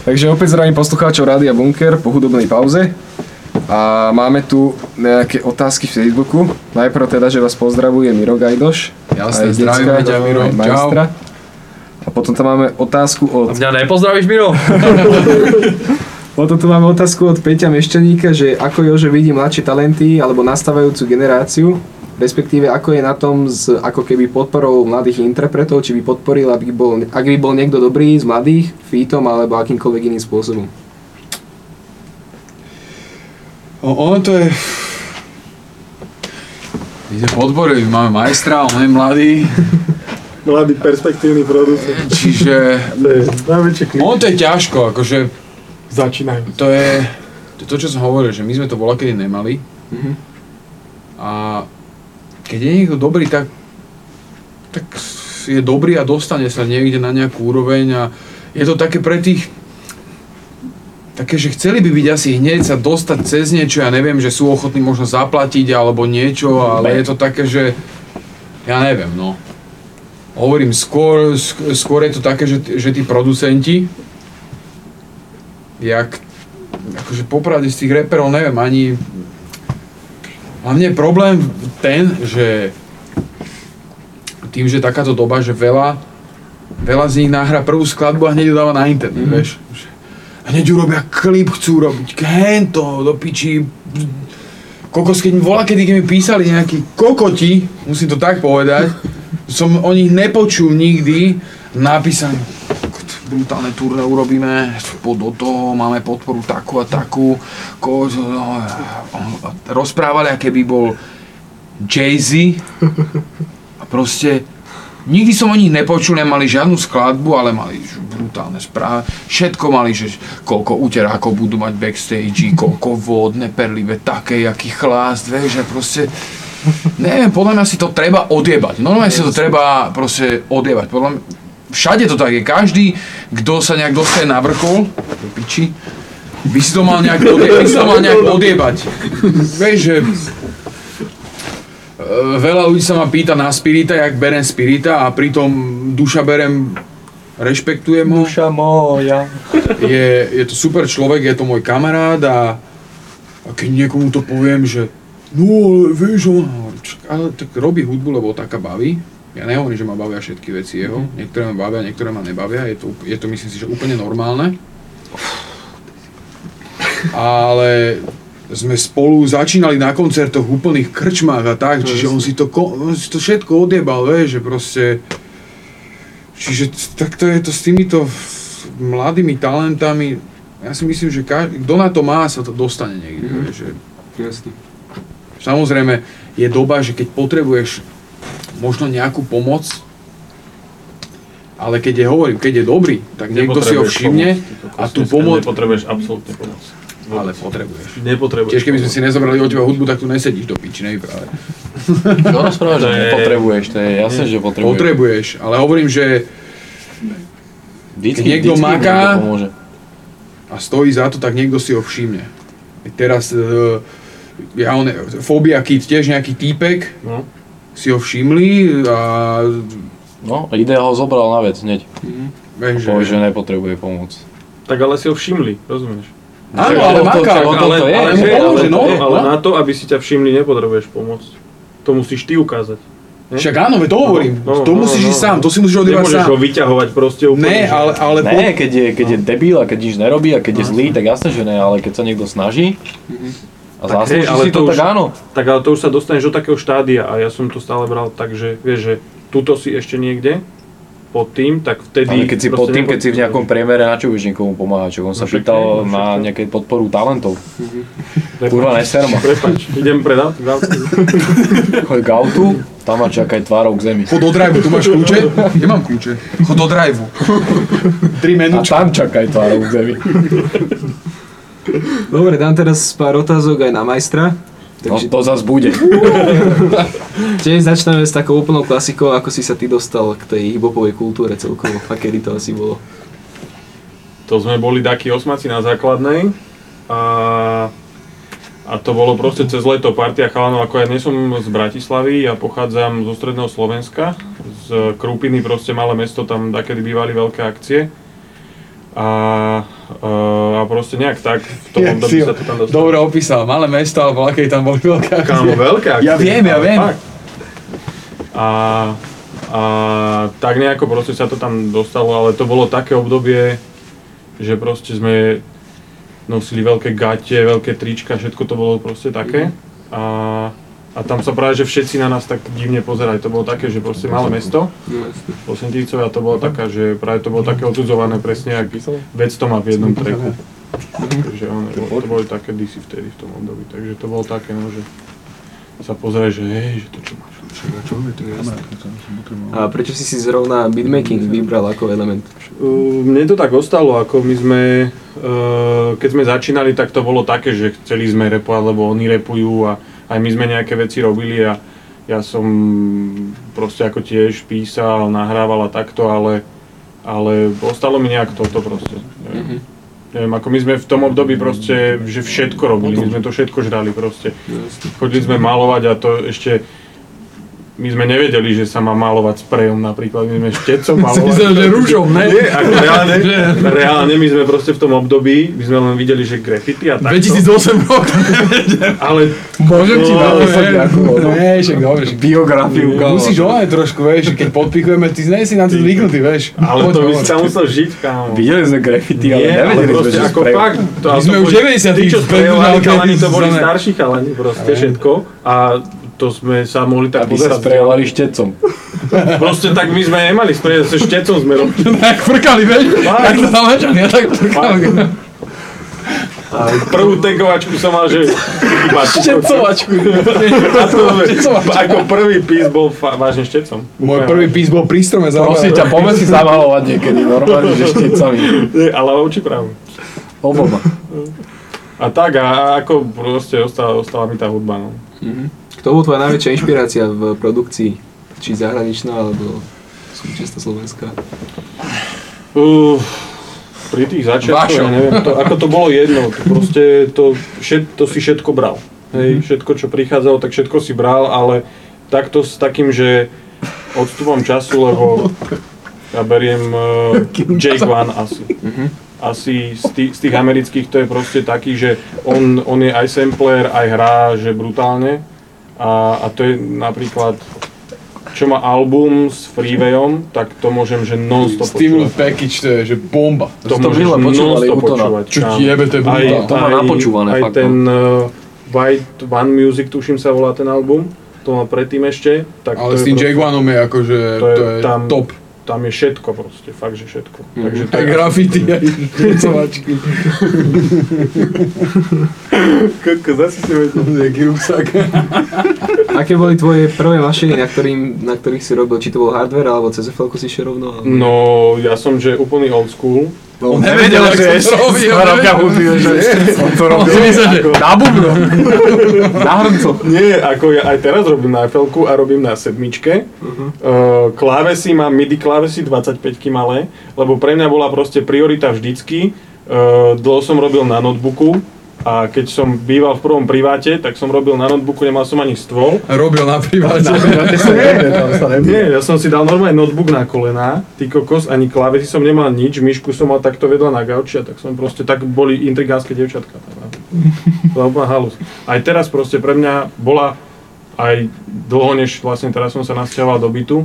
Takže opäť zdravím poslucháčov Rádia Bunker po hudobnej pauze. A máme tu nejaké otázky v Facebooku. Najprv teda, že vás pozdravuje Miro Gajdoš. Jasné, aj zdravíme ťa, Miro. aj majstra. A potom tam máme otázku od... A mňa nepozdravíš, Miro? Potom tu máme otázku od Peťa Mešťaníka, že ako Jože vidí mladšie talenty alebo nastávajúcu generáciu, respektíve ako je na tom s ako keby podporou mladých interpretov, či by podporil, aby bol, ak by bol niekto dobrý z mladých, featom alebo akýmkoľvek iným spôsobom. O, ono to je... Sme podporili, my máme majstra, on je mladý, Mladý perspektívny producent. čiže To je najväčšie klip. ono to je ťažko, akože Začínajú. to je, to je to, čo som hovoril, že my sme to bola kedy nemali Mhm. a keď je niekto dobrý, tak, tak je dobrý a dostane sa niekde na nejakú úroveň a je to také pre tých také, že chceli by byť asi hneď sa dostať cez niečo, ja neviem, že sú ochotní možno zaplatiť alebo niečo, ale je to také, že ja neviem, no. Hovorím, skôr, sk- skôr je to také, že, že tí producenti, jak, akože popravde z tých reperov neviem ani, hlavne je problém ten, že tým, že takáto doba, že veľa, veľa z nich nahrá prvú skladbu a hneď ju dáva na internet, mm. vieš. Hneď urobia klip, chcú robiť hento, do piči. Kokos, keď mi volá, kedy mi písali nejakí kokoti, musím to tak povedať, som o nich nepočul nikdy, napísané, kokot, brutálne turné urobíme, do toho máme podporu takú a takú, ko, no, rozprávali, aké by bol Jay-Z, a proste nikdy som o nich nepočul, nemali žiadnu skladbu, ale mali brutálne správy. Všetko mali, že koľko úterákov budú mať backstage, koľko vodné perlive, také, jaký chlást, vieš, že proste Neviem, podľa mňa si to treba odjebať. Normálne si to treba proste odjebať. Podľa mňa, všade to tak je. Každý, kto sa nejak dostane na vrchol, do piči, by si to mal nejak, odje- by si to mal nejak odjebať. Vieš, že e, veľa ľudí sa ma pýta na spirita, jak berem spirita a pritom duša berem, rešpektujem ho. Duša moja. Je, je to super človek, je to môj kamarát a, a keď niekomu to poviem, že no ale vieš on, ale tak robí hudbu, lebo taká baví. Ja nehovorím, že ma bavia všetky veci jeho, niektoré ma bavia, niektoré ma nebavia, je to, je to myslím si, že úplne normálne. Ale sme spolu začínali na koncertoch úplných krčmách a tak, čiže on si to, on si to všetko odjebal, vieš, že proste... Čiže takto je to s týmito mladými talentami, ja si myslím, že každý, kto na to má, sa to dostane niekde, mm-hmm. vieš, že Jasne. Samozrejme, je doba, že keď potrebuješ možno nejakú pomoc, ale keď je, hovorím, keď je dobrý, tak niekto si ho všimne pomoc, a tú pomoc, Nepotrebuješ absolútne pomoc. Ale potrebuješ. Nepotrebuješ. Tiež keby sme si nezobrali od teba hudbu, tak tu nesedíš do piči, nej práve. Čo rozprávaš, že To je- nepotrebuješ, to je jasné, že potrebuješ. Potrebuješ, ale hovorím, že Vždycky, keď niekto vždycky maká- niekto a stojí za to, tak niekto si ho všimne. Teraz, uh, ja on, Fobia Kid, tiež nejaký týpek, No. Si ho všimli a No, idea ho zobral na vec hneď. vieš, že... Povie, že nepotrebuje pomoc. Tak ale si ho všimli, rozumieš? Áno, ale tom ale, to je, ale pomôže, ale no. je- Ale no. na to, aby si ťa všimli, nepotrebuješ pomôcť. To musíš ty ukázať. Však áno, to hovorím. No, no, to no, musíš no, ísť no. sám, to si musíš odjebať Nemôžeš sám. ho vyťahovať proste úplne. Ne, ale, ale po, Ne, keď je, keď je debil a keď nič nerobí a keď je zlý, tak jasné, že ne, ale keď sa niekto snaží a Tak hej, ale si to, to už- tak áno. Tak ale to už sa dostaneš do takého štádia a ja som to stále bral tak, že vieš, že tuto si ešte niekde, pod tým, tak vtedy... Ale keď si pod tým, keď si v nejakom priemere, na čo budeš niekomu pomáhať? Čo on sa No však pýtal no však na nejaké podporu talentov. Prepač. Kurva, neser ma. Prepač, idem predať. Choď k autu, tam ma čakaj tvárou k zemi. Chod do drive, tu máš kľúče? Nemám kľúče. Chod do drive. Tri A menúčky. tam čakaj tvárou k zemi. Dobre, dám teraz pár otázok aj na majstra. No Takže to zas bude. tiež začneme s takou úplnou klasikou, ako si sa ty dostal k tej hiphopovej kultúre celkovo. A kedy to asi bolo? To sme boli takí osmaci na základnej a, a to bolo proste cez leto partia chalanov, ako ja nie som z Bratislavy, ja pochádzam zo stredného Slovenska, z Krúpiny, proste malé mesto, tam takedy bývali veľké akcie. A, a, a proste nejak tak, v tom období sa to tam dostalo. Dobre opísal, malé mesto, alebo aké tam boli veľké akcie. Kámo, veľké akcie. Ja viem, ja viem. fakt. A, a tak nejako proste sa to tam dostalo, ale to bolo také obdobie, že proste sme nosili veľké gate, veľké trička, všetko to bolo proste také. A, a tam sa práve, že všetci na nás tak divne pozerali. To bolo také, že proste malé mesto, Osentivcovia, a to bolo taká, že práve to bolo také odsudzované presne, jak vec to má v jednom treku. Takže ono, to boli také disy vtedy v tom období, takže to bolo také, no, že sa pozeraj, že hej, že to čo máš. A prečo si si zrovna beatmaking vybral ako element? Uh, Mne to tak ostalo, ako my sme, uh, keď sme začínali, tak to bolo také, že chceli sme repovať, lebo oni repujú a aj my sme nejaké veci robili a ja som proste ako tiež písal, nahrával a takto, ale, ale ostalo mi nejak toto proste. Neviem. Neviem, ako my sme v tom období proste, že všetko robili, my sme to všetko žrali proste. Chodili sme malovať a to ešte, my sme nevedeli, že sa má malovať sprejom napríklad, my sme štecom malovali. Myslel, že rúžom, ne? Nie, ako reálne, reálne my sme proste v tom období, my sme len videli, že graffiti a takto. 2008 rok. Ale Môžem ti No, dať fakt, no, ne, však dobre, že Biografiu, Musíš ono trošku, vieš, že keď podpichujeme, ty nie si na to zvyknutý, vieš. ale Poď, to by sa musel žiť, kámo. Videli sme graffiti, ale Nie, nevedeli sme, že ako fakt. To, My sme už boli- 90 Tí, čo sprejovali to boli starší chalani, proste všetko. A to sme sa mohli tak Aby sa sprejovali štecom. Proste tak my sme nemali sprejovať, sa štecom sme robili. Tak frkali, vieš? Tak to tam ja tak frkali. A prvú tagovačku som mal, že Štecovačku. A to, ako prvý pís bol fa- vážne štecom. Môj prvý pís bol pri strome Prosím ťa, poďme si zamalovať niekedy, normálne, že štecami. Ale oči pravú. Oboma. A tak, a ako proste ostala, ostala mi tá hudba, no. Kto bol tvoja najväčšia inšpirácia v produkcii? Či zahraničná, alebo súčasná slovenská? Uh, pri tých začiatkoch, ja neviem, to, ako to bolo jedno, to proste to, všet, to si všetko bral. Hej, všetko, čo prichádzalo, tak všetko si bral, ale takto s takým, že odstupom času, lebo ja beriem uh, Jake One asi. Asi z tých, z tých amerických to je proste taký, že on, on je aj sampler, aj hrá, že brutálne. A, a to je napríklad, čo má album s Freewayom, tak to môžem, že non-stop Stimulus počúvať. package, to je, že bomba. To môžeš Žile počúvali non-stop počúvať, Čo ti jebe, to je Aj, brutál. To má aj, napočúvané, aj fakt, ten uh, White One Music, tuším sa volá ten album, to mal predtým ešte. Tak Ale to s tým Oneom je akože, to je, to je tam, top. Tam je všetko proste, fakt, že všetko. Takže to Aj je graffiti, aj štecovačky. Koko, zase si vedel. Jaký ruksak. Aké boli tvoje prvé mašiny, na, ktorým, na ktorých si robil? Či to bol hardware, alebo cez FL si šiel rovno? No, ja som, že úplný old school, On nevedel, že to robil, roka hudby, že on to robil. myslel, že na bubno. Na hrnco. Nie, ako ja aj teraz robím na fl a robím na sedmičke. Uh, klávesy mám MIDI klávesy 25 malé, lebo pre mňa bola proste priorita vždycky. Uh, dlho som robil na notebooku a keď som býval v prvom priváte, tak som robil na notebooku, nemal som ani stôl. Robil na priváte. Nie, ja som si dal normálne notebook na kolená, ty kokos, ani klávesy som nemal nič, myšku som mal takto vedľa na gauči a tak som proste, tak boli intrigánske dievčatka. To bola úplná halus. Aj teraz proste pre mňa bola aj dlho, než vlastne teraz som sa nasťahoval do bytu,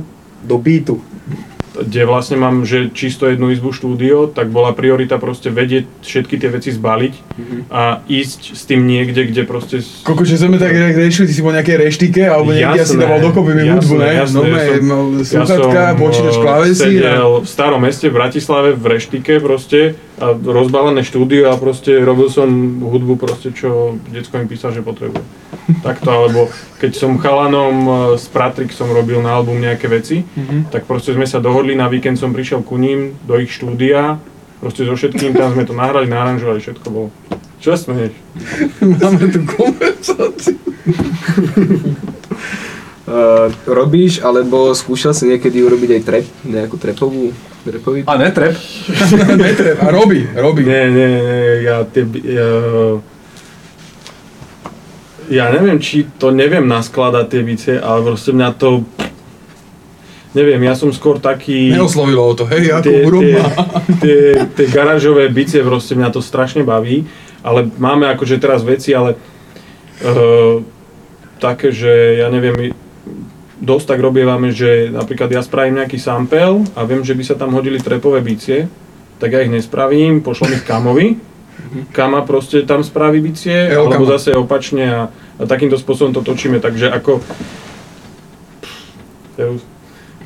Do beatu. Kde vlastne mám, že čisto jednu izbu štúdio, tak bola priorita proste vedieť všetky tie veci zbaliť a ísť s tým niekde, kde proste... Koľko, že sme tak riešili, ty si bol nejaké reštike, alebo niekde asi Jasné, dával dokopy mi hudbu, ne? jasné, No, ja som- mal Ja sluchatka, som, počítač eh, klávesy a... sedel v starom meste v Bratislave v reštike proste a rozbalené štúdio a proste robil som hudbu proste, čo detsko mi písal, že potrebuje. Takto, alebo keď som chalanom z Pratrik som robil na album nejaké veci, Mhm. tak proste sme sa dohodli, na víkend som prišiel ku ním do ich štúdia, proste so všetkým tam sme to nahrali, naranžovali, všetko bolo. Čo smeješ? Máme tu konverzáciu. Uh, robíš, alebo skúšal si niekedy urobiť aj trap, nejakú trapovú, trapový? A netrep. Netreb. A robí, robí. Nie, nie, nie, ja tie, bi- ja, neviem, či to neviem naskladať tie bicie, ale proste mňa to, neviem, ja som skôr taký... Neoslovilo to, hej, ako tie, tie, tie, tie garážové bicie, proste mňa to strašne baví, ale máme akože teraz veci, ale uh, také, že ja neviem, dosť tak robievame, že napríklad ja spravím nejaký sample a viem, že by sa tam hodili trepové bicie, tak ja ich nespravím, pošlem ich kamovi, kama proste tam spraví bicie, El alebo Kama. zase opačne a, a takýmto spôsobom to točíme, takže ako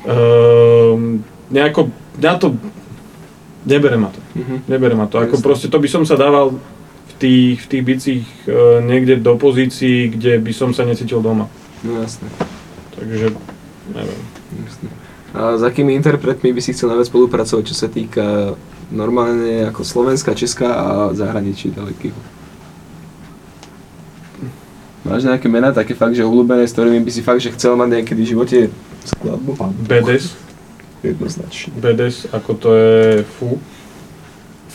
um, nejako, ja to nebere ma to, nebere ma to, ako Jasne. proste to by som sa dával v tých, v tých bicích e, niekde do pozícií, kde by som sa necítil doma, No jasné. takže neviem. jasné. A s akými interpretmi by si chcel najviac spolupracovať, čo sa týka normálne ako Slovenska, Česká a zahraničí ďalekých? Máš nejaké mená, také fakt, že obľúbené, s ktorými by si fakt, že chcel mať niekedy v živote skladbu? BDS, Jednoznačne. BDS, ako to je fú,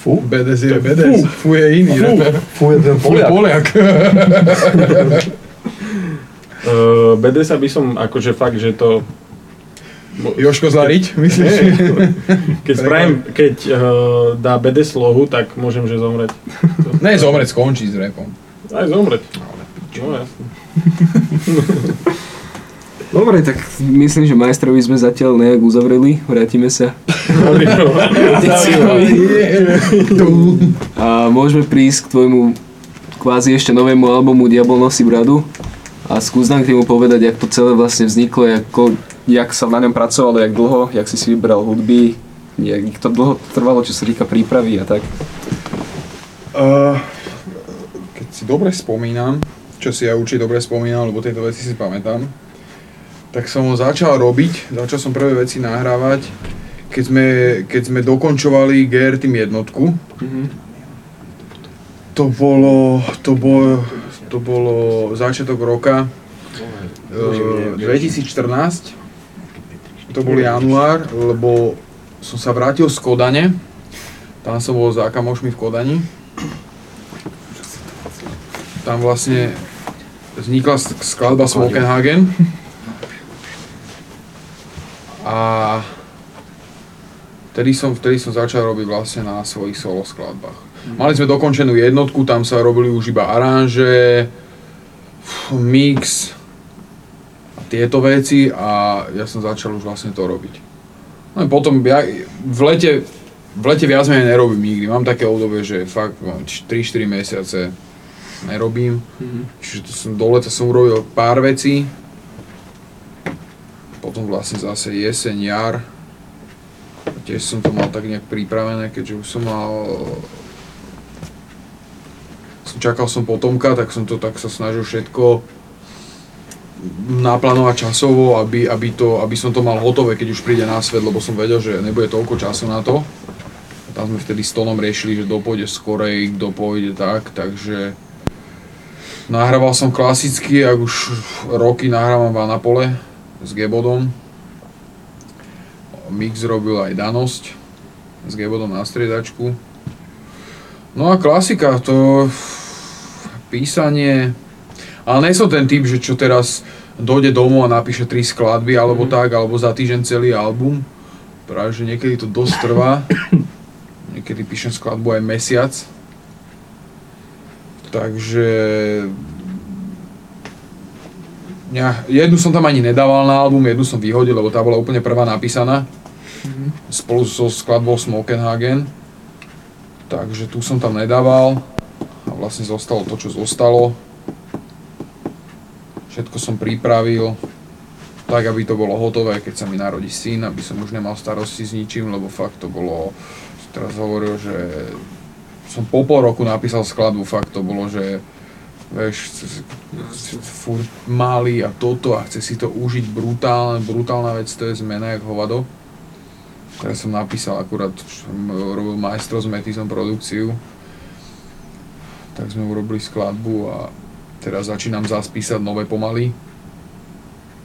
Fú? BDS je BDS. Fú je iný reper. Fú je ten Fú je Poliak. Uh, BDS by som akože fakt, že to... Joško Zlariť, myslíš? Keď spravím, keď uh, dá BDS lohu, tak môžem, že zomrieť. Ne, zomrieť, skončí s repom. Aj zomrieť. No jasne. Dobre, tak myslím, že majstrovi sme zatiaľ nejak uzavreli, vrátime sa. A môžeme prísť k tvojmu kvázi ešte novému albumu Diabol nosí bradu a skús nám k tomu povedať, jak to celé vlastne vzniklo, ako, jak sa na ňom pracovalo, jak dlho, jak si si vybral hudby, jak to dlho trvalo, čo sa týka prípravy a tak. Uh, keď si dobre spomínam, čo si ja určite dobre spomínam, lebo tieto veci si pamätám, tak som ho začal robiť, začal som prvé veci nahrávať, keď sme, keď sme dokončovali GR Team jednotku. To bolo, to bolo, to bolo začiatok roka uh, 2014. To bol január, lebo som sa vrátil z Kodane. Tam som bol za kamošmi v Kodani. Tam vlastne vznikla sk- skladba Smokenhagen. A vtedy som, vtedy som začal robiť vlastne na svojich solo skladbách. Mali sme dokončenú jednotku, tam sa robili už iba aranže, mix tieto veci a ja som začal už vlastne to robiť. No a potom ja, v lete, v lete viac menej nerobím nikdy. Mám také obdobie, že fakt mám 3-4 mesiace nerobím. Čiže to som, do leta som urobil pár vecí. Potom vlastne zase jeseň, jar. Tiež som to mal tak nejak pripravené, keďže už som mal... Som čakal som potomka, tak som to tak sa snažil všetko naplánovať časovo, aby, aby, to, aby som to mal hotové, keď už príde na svet, lebo som vedel, že nebude toľko času na to. Tam sme vtedy s Tonom riešili, že kto pôjde skorej, kto pôjde tak, takže nahrával som klasicky, ak už roky nahrávam v Anapole s Gebodom. Mix robil aj Danosť s Gebodom na striedačku. No a klasika, to písanie, ale nie som ten typ, že čo teraz dojde domov a napíše tri skladby alebo tak, alebo za týždeň celý album. Práve, že niekedy to dosť trvá. Niekedy píšem skladbu aj mesiac. Takže... Ja, jednu som tam ani nedával na album, jednu som vyhodil, lebo tá bola úplne prvá napísaná. Spolu so skladbou Smokenhagen. Takže tu som tam nedával. A vlastne zostalo to, čo zostalo. Všetko som pripravil tak, aby to bolo hotové, keď sa mi narodí syn, aby som už nemal starosti s ničím, lebo fakt to bolo, teraz hovoril, že som po pol roku napísal skladbu, fakt to bolo, že vieš, furt malý a toto a chce si to užiť brutálne, brutálna vec, to je zmena jak hovado. Teraz som napísal akurát, robil majstro s Metizom produkciu, tak sme urobili skladbu a teraz začínam zás písať nové pomaly.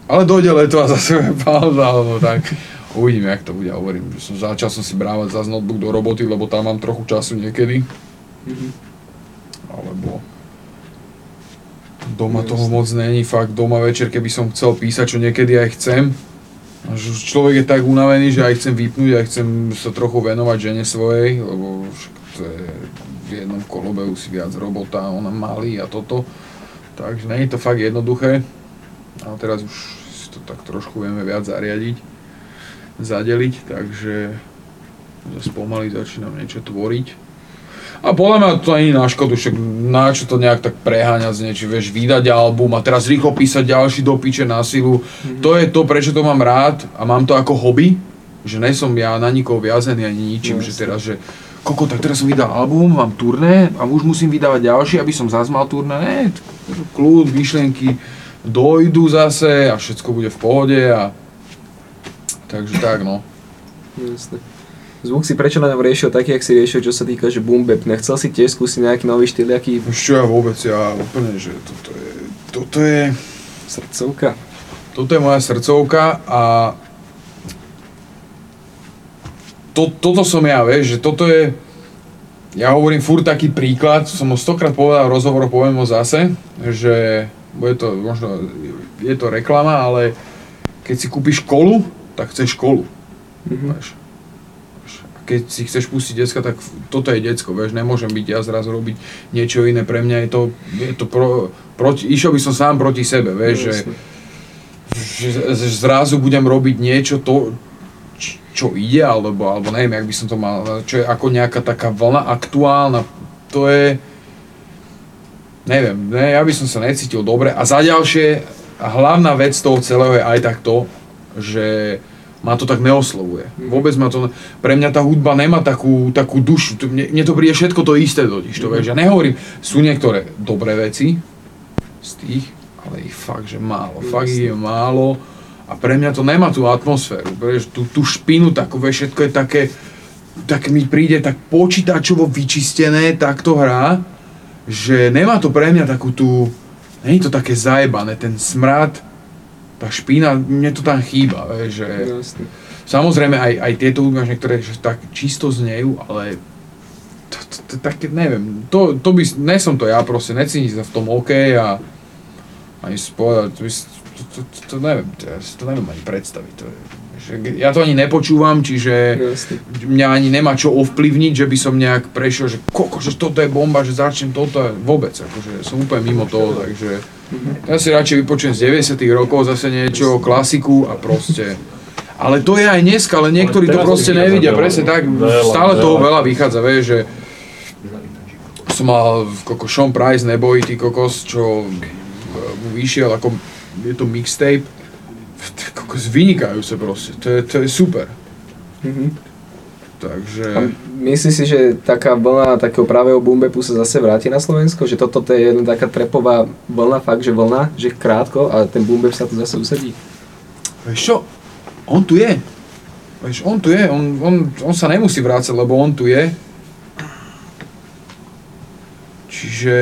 Ale dojde leto a zase pauza, alebo tak. Uvidím, jak to bude, hovorím, že som začal som si brávať zase notebook do roboty, lebo tam mám trochu času niekedy. Alebo doma toho moc není, fakt doma večer, keby som chcel písať, čo niekedy aj chcem. Človek je tak unavený, že aj chcem vypnúť, aj chcem sa trochu venovať žene svojej, lebo to je v jednom kolobe už si viac robota, ona malý a toto. Takže nie je to fakt jednoduché. A teraz už si to tak trošku vieme viac zariadiť, zadeliť, takže zase pomaly začínam niečo tvoriť. A podľa mňa to je na škodu, však na čo to nejak tak preháňať s niečím, vieš, vydať album a teraz rýchlo písať ďalší do piče na silu. To je to, prečo to mám rád a mám to ako hobby, že nie som ja na nikoho viazený ani ničím, že teraz, že koko, tak teraz som vydal album, mám turné a už musím vydávať ďalší, aby som zase mal turné. Ne, kľud, myšlienky dojdu zase a všetko bude v pohode a takže tak no. Jasne. Zvuk si prečo na ňom riešil taký, jak si riešil, čo sa týka, že boom bap. Nechcel si tiež skúsiť nejaký nový štýl, aký Už čo ja vôbec, ja úplne, že toto je, toto je, srdcovka. toto je moja srdcovka a to, toto som ja, vieš, že toto je, ja hovorím furt taký príklad, som ho stokrát povedal v rozhovore, poviem ho zase, že bude to, možno, je to reklama, ale keď si kúpiš kolu, tak chceš kolu. Vieš. Vieš. A keď si chceš pustiť decka, tak toto je decko, vieš, nemôžem byť ja zrazu robiť niečo iné, pre mňa je to, je to pro, proti, išiel by som sám proti sebe, vieš, že, že, že zrazu budem robiť niečo to, čo ide, alebo, alebo neviem, jak by som to mal, čo je ako nejaká taká vlna aktuálna, to je, neviem, ne, ja by som sa necítil dobre. A za ďalšie, hlavná vec toho celého je aj tak to, že ma to tak neoslovuje. Vôbec ma to, pre mňa tá hudba nemá takú, takú dušu, mne, mne to príde všetko to isté totiž, to vieš, ja nehovorím, sú niektoré dobré veci z tých, ale ich fakt, že málo, fakt je málo a pre mňa to nemá tú atmosféru, vieš, tú, tú špinu takú, všetko je také, tak mi príde tak počítačovo vyčistené, tak to hrá, že nemá to pre mňa takú tú, nie je to také zajebané, ten smrad, tá špína, mne to tam chýba, vieš, že... Jasne. Samozrejme aj, aj tieto hudby máš niektoré, že tak čisto znejú, ale to, to, to, také, neviem, to, to by, ne som to ja proste, necítim sa v tom OK a ani si povedať, by, to, to, to, to neviem, to, ja si to neviem ani predstaviť, to je, že ja to ani nepočúvam, čiže Jasne. mňa ani nemá čo ovplyvniť, že by som nejak prešiel, že koko, že toto je bomba, že začnem toto, vôbec, akože som úplne mimo toho, takže ja si radšej vypočujem z 90 rokov zase niečo, klasiku a proste, ale to je aj dneska, ale niektorí to teraz proste nevidia, veľa, presne tak, veľa, stále toho veľa. veľa vychádza, vieš, že som mal koko Sean Price, neboj, ty kokos, čo e, mu vyšiel ako, je to mixtape, kokos vynikajúce proste, to je, to je super. Takže... A myslíš si, že taká vlna takého pravého boombapu sa zase vráti na Slovensko? Že toto to je jedna taká trepová vlna, fakt, že vlna, že krátko a ten boombap sa tu zase usadí? Vieš čo? On tu je. Vieš, on tu je, on, on, on sa nemusí vrácať, lebo on tu je. Čiže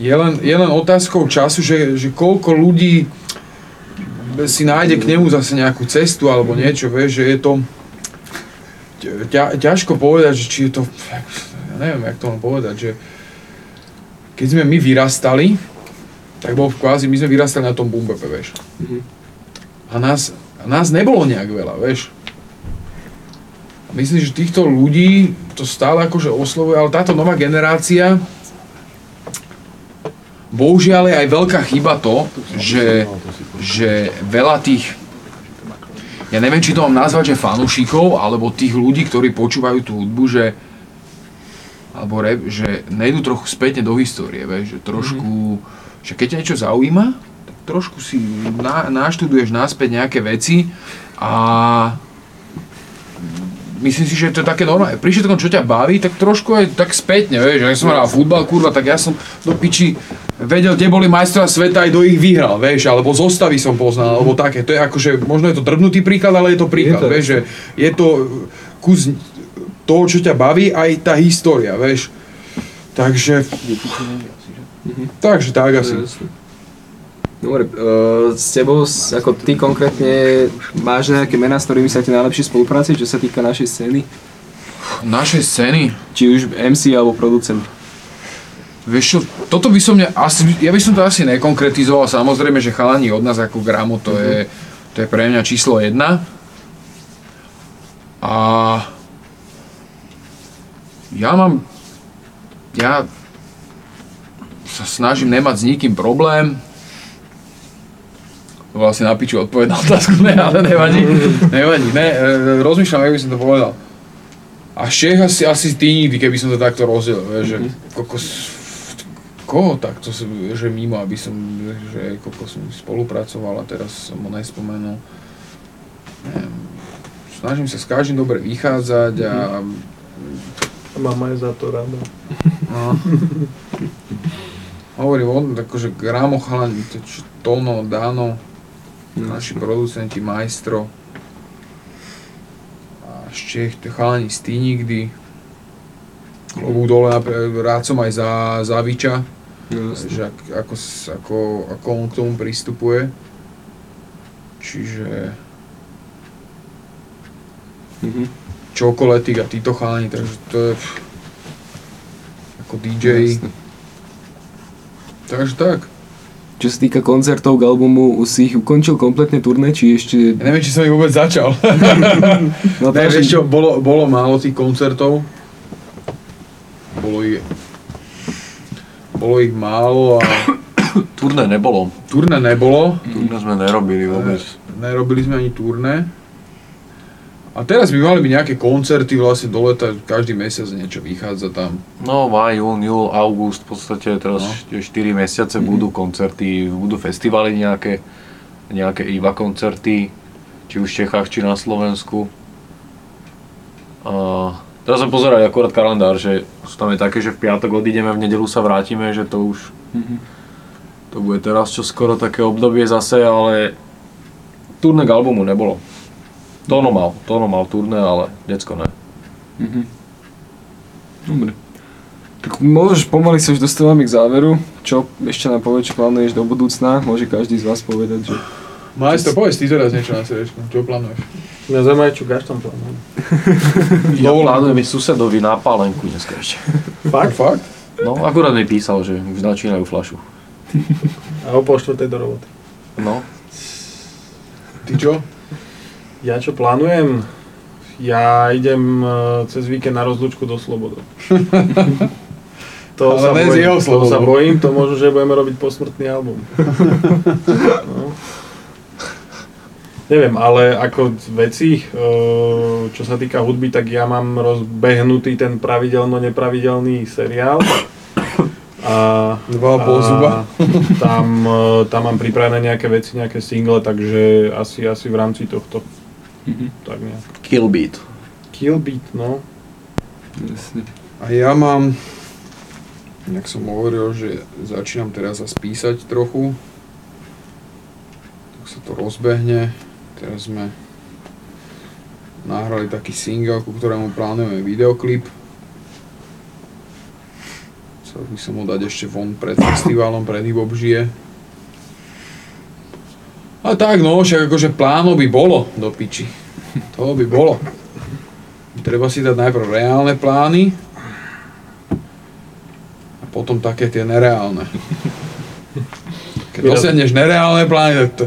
je len, je len otázkou času, že, že koľko ľudí si nájde k nemu zase nejakú cestu alebo niečo, vieš, že je to ťa, ťažko povedať, že či je to, ja neviem, jak to mám povedať, že keď sme my vyrastali, tak bol kvázi, my sme vyrastali na tom bumbepe, vieš. A nás, a nás nebolo nejak veľa, vieš. A myslím, že týchto ľudí to stále akože oslovuje, ale táto nová generácia, bohužiaľ je aj veľká chyba to, že, že veľa tých, ja neviem, či to mám nazvať, že fanúšikov, alebo tých ľudí, ktorí počúvajú tú hudbu, že alebo rap, že nejdu trochu spätne do histórie, vieš, že trošku, že keď ťa niečo zaujíma, tak trošku si na, naštuduješ naspäť nejaké veci a myslím si, že to je také normálne. Pri všetkom, čo ťa baví, tak trošku aj tak spätne, vieš, ja som hral futbal, kurva, tak ja som do piči vedel, kde boli majstra sveta, aj do ich vyhral, vieš, alebo zostavy som poznal, alebo také. To je akože, možno je to drbnutý príklad, ale je to príklad, Je to. vieš, že je to kus toho, čo ťa baví, aj tá história, vieš. Takže... Takže tak asi. Dobre, uh, s tebou, s- ako ty konkrétne, máš nejaké mená, s ktorými sa ti najlepšie spolupráci, čo sa týka našej scény? Naše scény, Či už MC alebo producent. Vieš čo, toto by som ne, asi, ja by som to asi nekonkretizoval, samozrejme, že chalani od nás ako Gramo, to, je, to je pre mňa číslo jedna. A ja mám, ja sa snažím nemať s nikým problém. Vlastne na piču odpovedal otázku, ne, ale nevadí, nevadí, ne, e, rozmýšľam, jak by som to povedal. A Čech asi, asi ty nikdy, keby som to takto rozdiel, vieš, že kokos, koho takto, som- že mimo, aby som, že kokos som spolupracoval a teraz som ho nespomenul. Neviem, snažím sa s každým dobre vychádzať a Mama je za to rada. No. Hovorím, on, akože Gramo chalani, to čo, Tono, Dano, naši producenti, Maestro. A z Čech, to chalani z Týnikdy. Klobúk dole, rád som aj za Zaviča, že ak, ako, ako, ako on k tomu pristupuje. Čiže Mhm. Čokoletik a títo chalani, takže to je ako DJ. Jasne. Takže tak. Čo sa týka koncertov k albumu, si ich ukončil kompletne turné, či ešte... Ja neviem, či som ich vôbec začal. No ne, vieš čo, bolo, bolo málo tých koncertov. Bolo ich... Bolo ich málo a Turné nebolo. turné nebolo. Turné sme nerobili vôbec. Nerobili sme ani turné. A teraz by mali byť nejaké koncerty vlastne do leta, každý mesiac niečo vychádza tam. No, maj, jún, júl, august, v podstate teraz No. 4 mesiace budú koncerty, budú festivaly nejaké, nejaké iba koncerty, či už v Čechách, či na Slovensku. A teraz sme pozerali akorát kalendár, že sú tam aj také, že v piatok odídeme, v nedelu sa vrátime, že to už to bude teraz čo skoro také obdobie zase, ale turné k albumu nebolo. Tono mal, Tono mal turné, ale decko ne. Mhm. Dobre. Tak môžeš pomaly sa už dostávame k záveru. Čo ešte nám povedať, čo plánuješ do budúcna? Môže každý z vás povedať, že... Majstro, povedz ty teraz niečo na srdečku, čo plánuješ? Mňa zaujímavé, čo Gaštan plánujem. Ja plánujem ísť susedovi na pálenku dneska ešte. Fakt? Fakt? No, akurát mi písal, že už načínajú flašu. A o pol štvrtej do roboty. No, Ty čo? Ja čo plánujem? Ja idem e, cez víkend na rozlúčku do Slobodu. To Ale sa bojím, jeho to sa bojím, to možno, že budeme robiť posmrtný album. No. Neviem, ale ako veci, e, čo sa týka hudby, tak ja mám rozbehnutý ten pravidelno-nepravidelný seriál. A, Dva a zuba. tam, e, tam mám pripravené nejaké veci, nejaké single, takže asi, asi v rámci tohto. Tak nejak. Kill Beat. Kill Beat, no. Jasne. A ja mám, jak som hovoril, že začínam teraz zase písať trochu. Tak sa to rozbehne. Teraz sme nahrali taký single, ku ktorému plánujeme videoklip. Chcel by som ho dať ešte von pred festivalom, pred Hip Hop žije. A tak no, však akože plánov by bolo do piči. To by bolo. Treba si dať najprv reálne plány a potom také tie nereálne. Keď dosiahneš nereálne plány, tak to,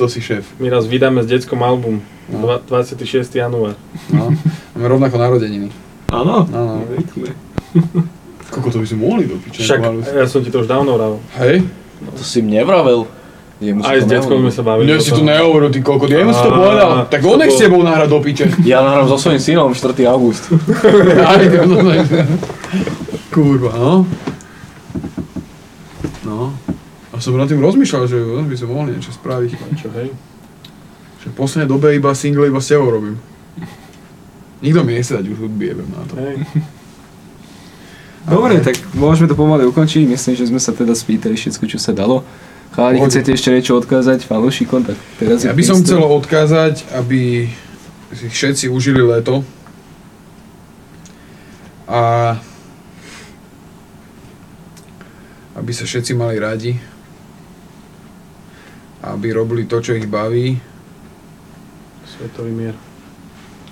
to si šéf. My raz vydáme s detskom album. No. Dva- 26. január. No. Máme rovnako narodeniny. Áno? Áno. Pekné. Koľko to by sme mohli do piče? Však ja som ti to už dávno vravel. Hej? To si mne vravel. Jemu Aj s deckom sme sa bavili. O si tu nehovoril, ty koľko, ja si to povedal. Tak on nech to s tebou nahrať do piče. Ja nahrám so svojím synom 4. august. Aj, no, no, Kurva, no. No. Som nad tým rozmýšľal, že by sme mohli niečo spraviť. Čo, hej? Že v poslednej dobe iba single iba s tebou robím. Nikto mi nechce dať už hudby, jebem na to. Hej. Dobre, tak môžeme to pomaly ukončiť. Myslím, že sme sa teda spýtali všetko, čo sa dalo. Chalani, keď chcete ešte niečo odkázať fanúšikom, tak teraz Ja by som chcel odkázať, aby si všetci užili leto. A aby sa všetci mali radi. Aby robili to, čo ich baví. Svetový mier.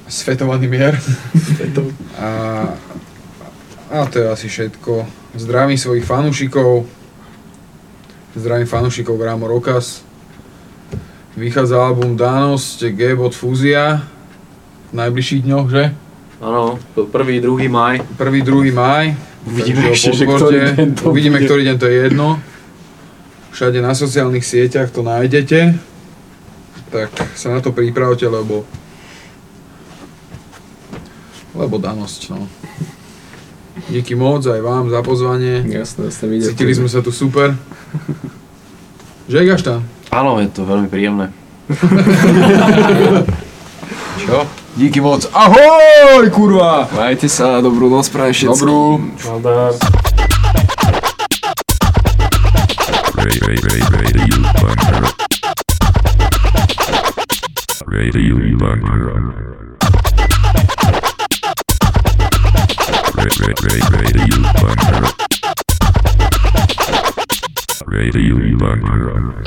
Svetovaný mier. Svetový. A, a to je asi všetko. Zdravím svojich fanúšikov. Zdravím fanúšikov Gramo Rokas. Vychádza album Danos, G od Fúzia. V najbližších dňoch, že? Áno, to prvý, druhý maj. 1. 2. maj. Uvidíme Takže ešte, že ktorý deň to Uvidíme, bude. ktorý deň to je jedno. Všade na sociálnych sieťach to nájdete. Tak sa na to pripravte, lebo lebo danosť, no. Díky moc aj vám za pozvanie. Jasné, ste videli. Cítili sme sa tu super. Že Gaštan? Áno, je to veľmi príjemné. Čo? Díky moc. Ahoj, kurva! Majte sa, dobrú noc prajem všetkým. Dobrú. Valdár. Radio bunker. Radio bunker. Radio bunker. Radio bunker.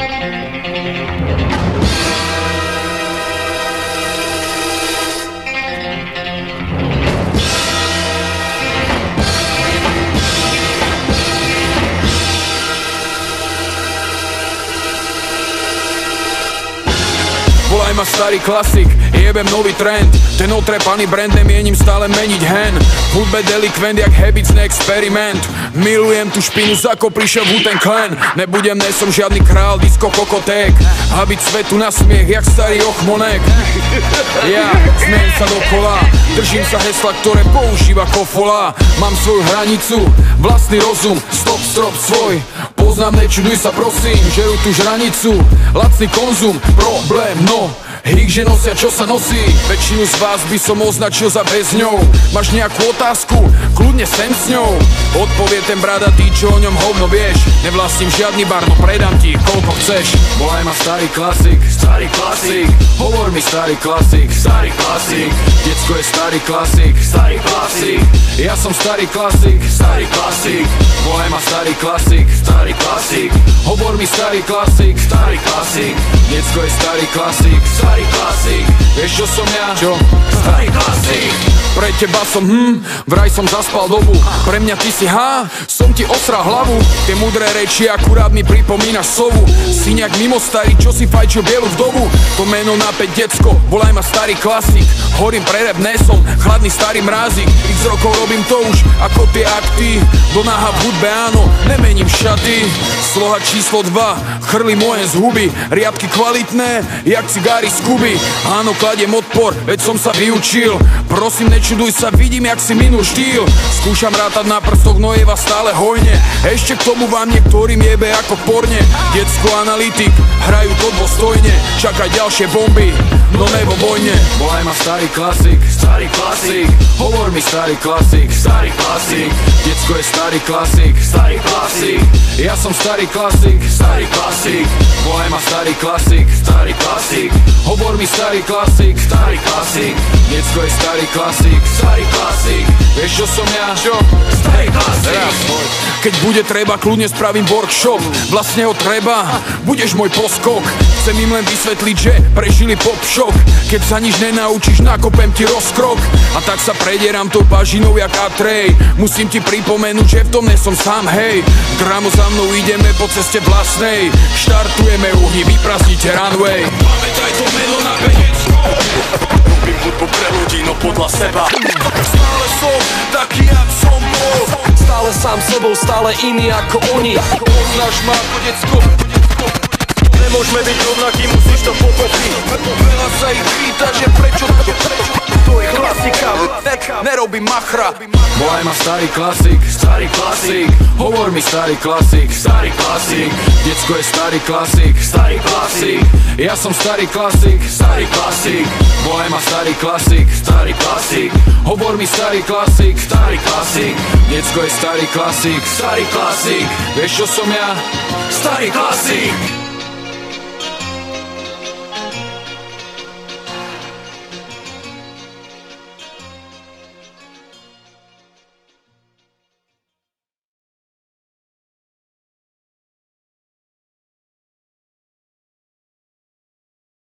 Volaj ma starý klasik, jebem nový trend. Ten otrepaný brand nemienim stále meniť hen. V hudbe delikvent jak habits experiment. Milujem tú špinu, zako prišiel Wu-Tang Clan. Nebudem, ne som žiadny král, disco kokoték A svetu na smiech, jak starý ochmonek. Ja, smejem sa dokola. Držím sa hesla, ktoré používa kofola. Mám svoju hranicu, vlastný rozum Stop, strop svoj Poznám, nečuduj sa prosím Žeru tú žranicu, lacný konzum Problém, no Hrik, že nosia, čo sa nosí. Väčšinu z vás by som označil za väzňov. Máš nejakú otázku? Kľudne sem s ňou. Odpovie ten bradatý, čo o ňom hovno vieš. Nevlastním žiadny bar, no predám ti, koľko chceš. Volaj ma starý klasik, starý klasik. Hovor mi starý klasik, starý klasik. Decko je starý klasik, starý klasik. Ja som starý klasik, starý klasik. Volaj ma starý klasik, starý klasik. Hovor mi starý klasik, starý klasik. Decko je starý klasik, starý klasik. Vieš čo som ja? Čo? Starý klasik. Pre teba som hm, vraj som zaspal dobu. Pre mňa ty si ha, som ti osral hlavu. Tie mudré reči akurát mi pripomínaš sovu. Si nejak mimo starý, čo si fajčil bielu vdovu To meno na päť decko, volaj ma starý klasik. Horím pre rap, som chladný starý mrázik. X rokov robím to už ako tie akty. Do náha v hudbe áno, nemením šaty. Sloha číslo 2, chrli moje z huby Riadky kvalitné, jak cigári z Kuby Áno, kladiem odpor, veď som sa vyučil. Prosím, nečuduj sa, vidím, jak si minul štýl. Skúšam rátať na prstoch, no je vás stále hojne. Ešte k tomu vám niektorým jebe ako porne. Detsko analytik, hrajú to dôstojne Čakaj ďalšie bomby, no nebo vojne. Volaj ma starý klasik, starý klasik. Hovor mi starý klasik, starý klasik. Decko je starý klasik, starý klasik. Ja som starý klasik, starý klasik. Bohema starý klasik, starý klasik. Hovor mi starý klasik, starý klasik. Decko je starý klasik, starý klasik. Vieš čo som ja? Čo? Starý klasik. Keď bude treba, kľudne spravím workshop. Vlastne ho treba, budeš môj poskok Chcem im len vysvetliť, že prežili pop shock Keď sa nič nenaučíš, nakopem ti rozkrok. A tak sa predieram tou bažinou jak Atrej. Musím ti pripomenúť, že v tom nesom sám, hej. Gramo za mnou ideme po ceste vlastnej. Štartujeme uhni, vyprazdnite runway. Pamätaj to meno na penecko Robím hudbu pre ľudí, no podľa seba. Stále som taký, jak som bol. Stále sám sebou, stále iný ako oni. Poznáš ma ako decko Nemôžeme byť rovnakí, musíš to pochopiť. Veľa sa ich pýta, že prečo To je klasika, ne, nerobí machra. Bohaj ma starý klasik, starý klasik. Hovor mi starý klasik, starý klasik. Decko je starý klasik, starý klasik. Ja som starý klasik, starý klasik. Bohaj ma starý klasik, starý klasik. Hovor mi starý klasik, starý klasik. Decko je starý klasik, starý klasik. Vieš čo som ja? Starý klasik